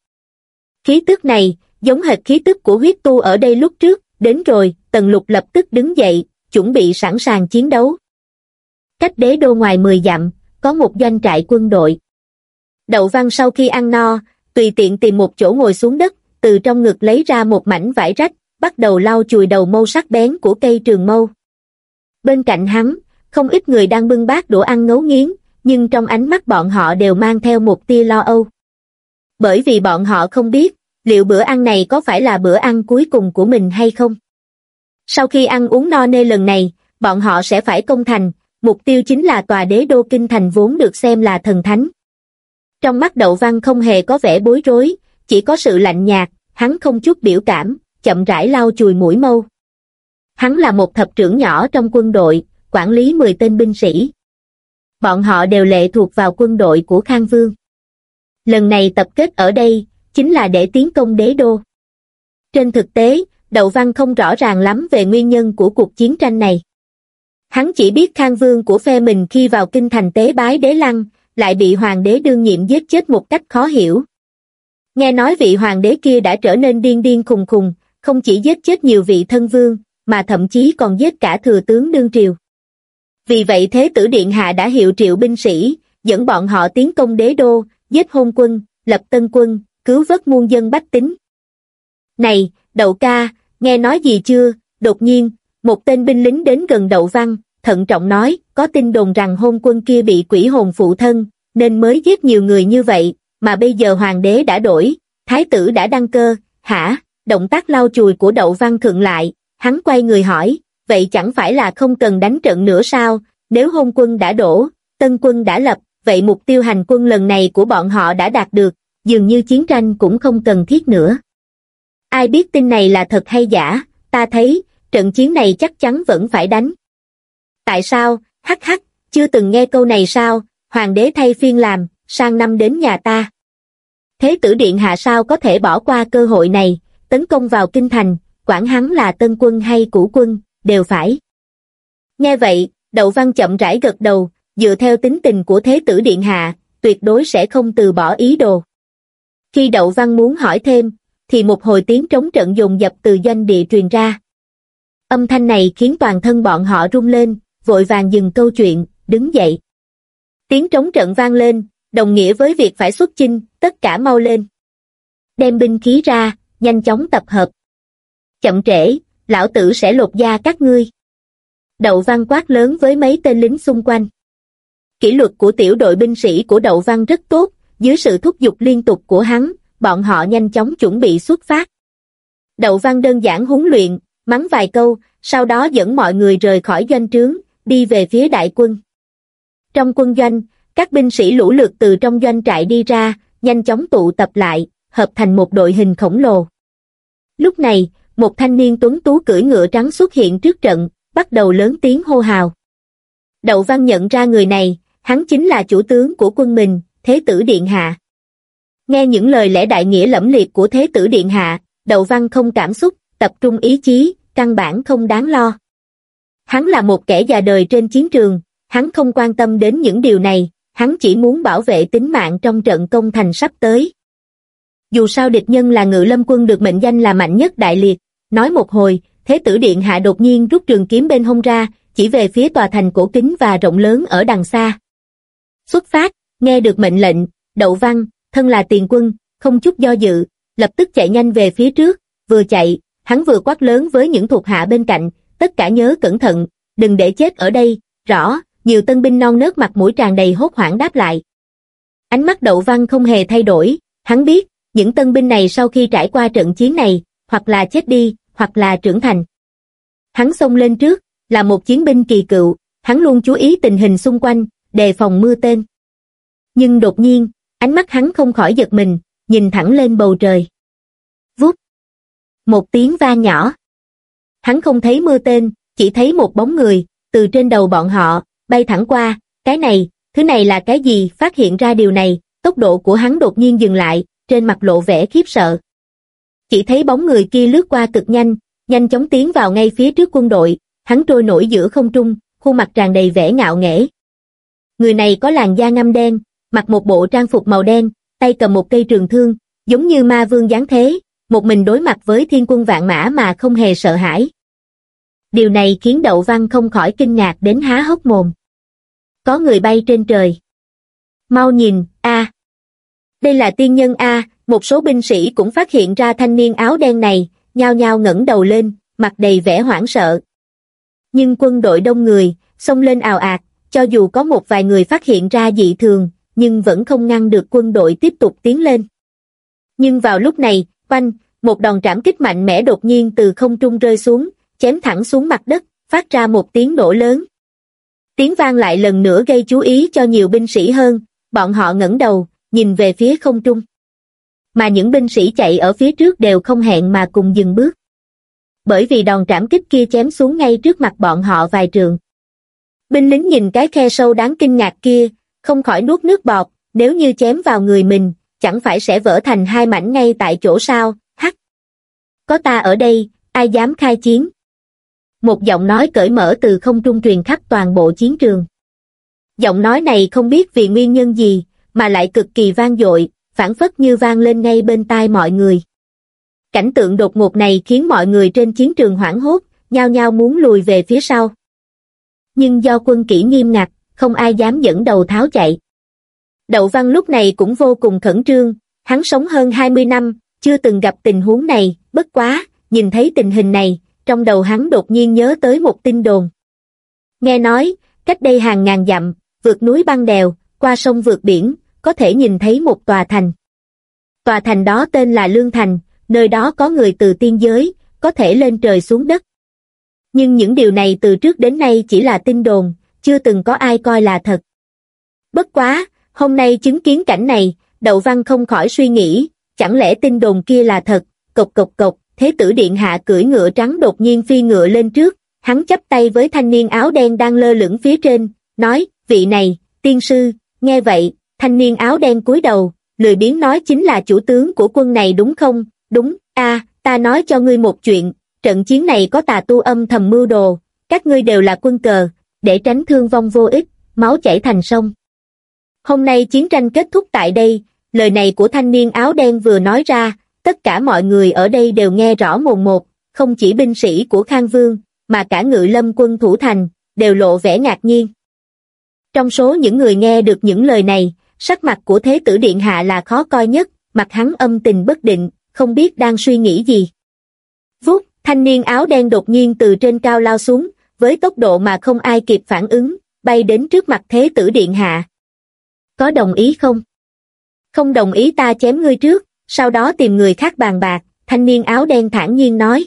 Khí tức này, giống hệt khí tức của huyết tu ở đây lúc trước, đến rồi, tần lục lập tức đứng dậy, chuẩn bị sẵn sàng chiến đấu. Cách đế đô ngoài 10 dặm, có một doanh trại quân đội. Đậu văn sau khi ăn no, tùy tiện tìm một chỗ ngồi xuống đất, từ trong ngực lấy ra một mảnh vải rách, bắt đầu lau chùi đầu mâu sắc bén của cây trường mâu. Bên cạnh hắn, không ít người đang bưng bát đũa ăn ngấu nghiến, nhưng trong ánh mắt bọn họ đều mang theo một tia lo âu. Bởi vì bọn họ không biết, liệu bữa ăn này có phải là bữa ăn cuối cùng của mình hay không. Sau khi ăn uống no nê lần này, bọn họ sẽ phải công thành, mục tiêu chính là tòa đế đô kinh thành vốn được xem là thần thánh. Trong mắt đậu văn không hề có vẻ bối rối, chỉ có sự lạnh nhạt, hắn không chút biểu cảm, chậm rãi lau chùi mũi mâu. Hắn là một thập trưởng nhỏ trong quân đội, quản lý 10 tên binh sĩ. Bọn họ đều lệ thuộc vào quân đội của Khang Vương. Lần này tập kết ở đây, chính là để tiến công đế đô. Trên thực tế, Đậu Văn không rõ ràng lắm về nguyên nhân của cuộc chiến tranh này. Hắn chỉ biết Khang Vương của phe mình khi vào kinh thành tế bái đế lăng, lại bị hoàng đế đương nhiệm giết chết một cách khó hiểu. Nghe nói vị hoàng đế kia đã trở nên điên điên khùng khùng, không chỉ giết chết nhiều vị thân vương, mà thậm chí còn giết cả thừa tướng đương triều. Vì vậy Thế tử Điện Hạ đã hiệu triệu binh sĩ, dẫn bọn họ tiến công đế đô, giết hôn quân, lập tân quân, cứu vớt muôn dân bách tính. Này, đậu ca, nghe nói gì chưa? Đột nhiên, một tên binh lính đến gần đậu văn, thận trọng nói, có tin đồn rằng hôn quân kia bị quỷ hồn phụ thân, nên mới giết nhiều người như vậy, mà bây giờ hoàng đế đã đổi, thái tử đã đăng cơ, hả? Động tác lau chùi của đậu văn khựng lại, hắn quay người hỏi, vậy chẳng phải là không cần đánh trận nữa sao, nếu hôn quân đã đổ, tân quân đã lập, vậy mục tiêu hành quân lần này của bọn họ đã đạt được, dường như chiến tranh cũng không cần thiết nữa. Ai biết tin này là thật hay giả, ta thấy, trận chiến này chắc chắn vẫn phải đánh. Tại sao, hắc hắc, chưa từng nghe câu này sao, hoàng đế thay phiên làm, sang năm đến nhà ta. Thế tử điện hạ sao có thể bỏ qua cơ hội này, tấn công vào kinh thành, quản hắn là tân quân hay cũ quân, đều phải. Nghe vậy, Đậu Văn chậm rãi gật đầu, dựa theo tính tình của Thế tử Điện Hạ, tuyệt đối sẽ không từ bỏ ý đồ. Khi Đậu Văn muốn hỏi thêm, thì một hồi tiếng trống trận dùng dập từ doanh địa truyền ra. Âm thanh này khiến toàn thân bọn họ rung lên, vội vàng dừng câu chuyện, đứng dậy. Tiếng trống trận vang lên, đồng nghĩa với việc phải xuất chinh, tất cả mau lên. Đem binh khí ra, nhanh chóng tập hợp. Chậm trễ, lão tử sẽ lột da các ngươi. Đậu văn quát lớn với mấy tên lính xung quanh. Kỷ luật của tiểu đội binh sĩ của đậu văn rất tốt, dưới sự thúc giục liên tục của hắn, bọn họ nhanh chóng chuẩn bị xuất phát. Đậu văn đơn giản huấn luyện, mắng vài câu, sau đó dẫn mọi người rời khỏi doanh trướng, đi về phía đại quân. Trong quân doanh, các binh sĩ lũ lượt từ trong doanh trại đi ra, nhanh chóng tụ tập lại, hợp thành một đội hình khổng lồ. Lúc này, một thanh niên tuấn tú cưỡi ngựa trắng xuất hiện trước trận, bắt đầu lớn tiếng hô hào. Đậu Văn nhận ra người này, hắn chính là chủ tướng của quân mình, Thế tử Điện Hạ. Nghe những lời lẽ đại nghĩa lẫm liệt của Thế tử Điện Hạ, Đậu Văn không cảm xúc, tập trung ý chí, căn bản không đáng lo. Hắn là một kẻ già đời trên chiến trường, hắn không quan tâm đến những điều này, hắn chỉ muốn bảo vệ tính mạng trong trận công thành sắp tới. Dù sao địch nhân là ngự lâm quân được mệnh danh là mạnh nhất đại liệt, nói một hồi, Thế tử Điện Hạ đột nhiên rút trường kiếm bên hông ra, chỉ về phía tòa thành cổ kính và rộng lớn ở đằng xa. Xuất phát, nghe được mệnh lệnh, Đậu Văn, thân là tiền quân, không chút do dự, lập tức chạy nhanh về phía trước, vừa chạy, hắn vừa quát lớn với những thuộc hạ bên cạnh, tất cả nhớ cẩn thận, đừng để chết ở đây, rõ, nhiều tân binh non nớt mặt mũi tràn đầy hốt hoảng đáp lại. Ánh mắt Đậu Văn không hề thay đổi, hắn biết, những tân binh này sau khi trải qua trận chiến này, hoặc là chết đi, hoặc là trưởng thành. Hắn xông lên trước, là một chiến binh kỳ cựu, hắn luôn chú ý tình hình xung quanh, đề phòng mưa tên. Nhưng đột nhiên, ánh mắt hắn không khỏi giật mình, nhìn thẳng lên bầu trời. Vút. Một tiếng vang nhỏ. Hắn không thấy mưa tên, chỉ thấy một bóng người, từ trên đầu bọn họ, bay thẳng qua, cái này, thứ này là cái gì, phát hiện ra điều này, tốc độ của hắn đột nhiên dừng lại, trên mặt lộ vẻ khiếp sợ. Chỉ thấy bóng người kia lướt qua cực nhanh, nhanh chóng tiến vào ngay phía trước quân đội, hắn trôi nổi giữa không trung, khuôn mặt tràn đầy vẻ ngạo nghễ. Người này có làn da ngăm đen, mặc một bộ trang phục màu đen, tay cầm một cây trường thương, giống như ma vương dáng thế, một mình đối mặt với thiên quân vạn mã mà không hề sợ hãi. Điều này khiến Đậu Văn không khỏi kinh ngạc đến há hốc mồm. Có người bay trên trời. Mau nhìn, a Đây là tiên nhân A, một số binh sĩ cũng phát hiện ra thanh niên áo đen này, nhao nhao ngẩng đầu lên, mặt đầy vẻ hoảng sợ. Nhưng quân đội đông người, xông lên ào ạt, cho dù có một vài người phát hiện ra dị thường, nhưng vẫn không ngăn được quân đội tiếp tục tiến lên. Nhưng vào lúc này, quanh, một đòn trảm kích mạnh mẽ đột nhiên từ không trung rơi xuống, chém thẳng xuống mặt đất, phát ra một tiếng nổ lớn. Tiếng vang lại lần nữa gây chú ý cho nhiều binh sĩ hơn, bọn họ ngẩng đầu, nhìn về phía không trung. Mà những binh sĩ chạy ở phía trước đều không hẹn mà cùng dừng bước. Bởi vì đòn trảm kích kia chém xuống ngay trước mặt bọn họ vài trường. Binh lính nhìn cái khe sâu đáng kinh ngạc kia, không khỏi nuốt nước bọt, nếu như chém vào người mình, chẳng phải sẽ vỡ thành hai mảnh ngay tại chỗ sao, hắc. Có ta ở đây, ai dám khai chiến? Một giọng nói cởi mở từ không trung truyền khắp toàn bộ chiến trường. Giọng nói này không biết vì nguyên nhân gì, mà lại cực kỳ vang dội, phản phất như vang lên ngay bên tai mọi người. Cảnh tượng đột ngột này khiến mọi người trên chiến trường hoảng hốt, nhao nhao muốn lùi về phía sau. Nhưng do quân kỹ nghiêm ngặt, không ai dám dẫn đầu tháo chạy. Đậu Văn lúc này cũng vô cùng khẩn trương, hắn sống hơn 20 năm, chưa từng gặp tình huống này, bất quá, nhìn thấy tình hình này, trong đầu hắn đột nhiên nhớ tới một tin đồn. Nghe nói, cách đây hàng ngàn dặm, vượt núi băng đèo, qua sông vượt biển, có thể nhìn thấy một tòa thành. Tòa thành đó tên là Lương Thành, nơi đó có người từ tiên giới, có thể lên trời xuống đất. Nhưng những điều này từ trước đến nay chỉ là tin đồn, chưa từng có ai coi là thật. Bất quá, hôm nay chứng kiến cảnh này, Đậu Văn không khỏi suy nghĩ, chẳng lẽ tin đồn kia là thật, cộc cộc cộc, thế tử điện hạ cưỡi ngựa trắng đột nhiên phi ngựa lên trước, hắn chấp tay với thanh niên áo đen đang lơ lửng phía trên, nói, vị này, tiên sư, nghe vậy, thanh niên áo đen cúi đầu, lười biếng nói chính là chủ tướng của quân này đúng không, đúng, a ta nói cho ngươi một chuyện, trận chiến này có tà tu âm thầm mưu đồ, các ngươi đều là quân cờ, để tránh thương vong vô ích, máu chảy thành sông. Hôm nay chiến tranh kết thúc tại đây, lời này của thanh niên áo đen vừa nói ra, tất cả mọi người ở đây đều nghe rõ mồn một, không chỉ binh sĩ của Khang Vương, mà cả ngự lâm quân thủ thành, đều lộ vẻ ngạc nhiên. Trong số những người nghe được những lời này, sắc mặt của Thế tử Điện Hạ là khó coi nhất, mặt hắn âm tình bất định, không biết đang suy nghĩ gì. Vút, thanh niên áo đen đột nhiên từ trên cao lao xuống, với tốc độ mà không ai kịp phản ứng, bay đến trước mặt Thế tử Điện Hạ. Có đồng ý không? Không đồng ý ta chém ngươi trước, sau đó tìm người khác bàn bạc, thanh niên áo đen thản nhiên nói.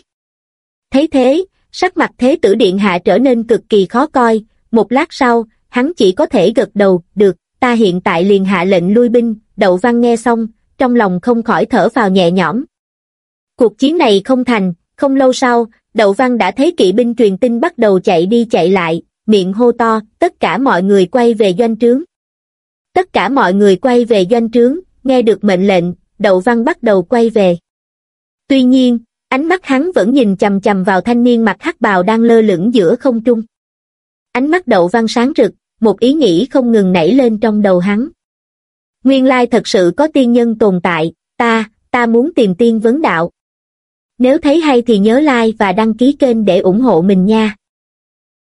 Thấy thế, sắc mặt Thế tử Điện Hạ trở nên cực kỳ khó coi, một lát sau, hắn chỉ có thể gật đầu, được, ta hiện tại liền hạ lệnh lui binh, đậu văn nghe xong, trong lòng không khỏi thở vào nhẹ nhõm. Cuộc chiến này không thành, không lâu sau, đậu văn đã thấy kỵ binh truyền tin bắt đầu chạy đi chạy lại, miệng hô to, tất cả mọi người quay về doanh trướng. Tất cả mọi người quay về doanh trướng, nghe được mệnh lệnh, đậu văn bắt đầu quay về. Tuy nhiên, ánh mắt hắn vẫn nhìn chầm chầm vào thanh niên mặt hắc bào đang lơ lửng giữa không trung. Ánh mắt đậu văn sáng rực, một ý nghĩ không ngừng nảy lên trong đầu hắn. Nguyên lai thật sự có tiên nhân tồn tại, ta, ta muốn tìm tiên vấn đạo. Nếu thấy hay thì nhớ like và đăng ký kênh để ủng hộ mình nha.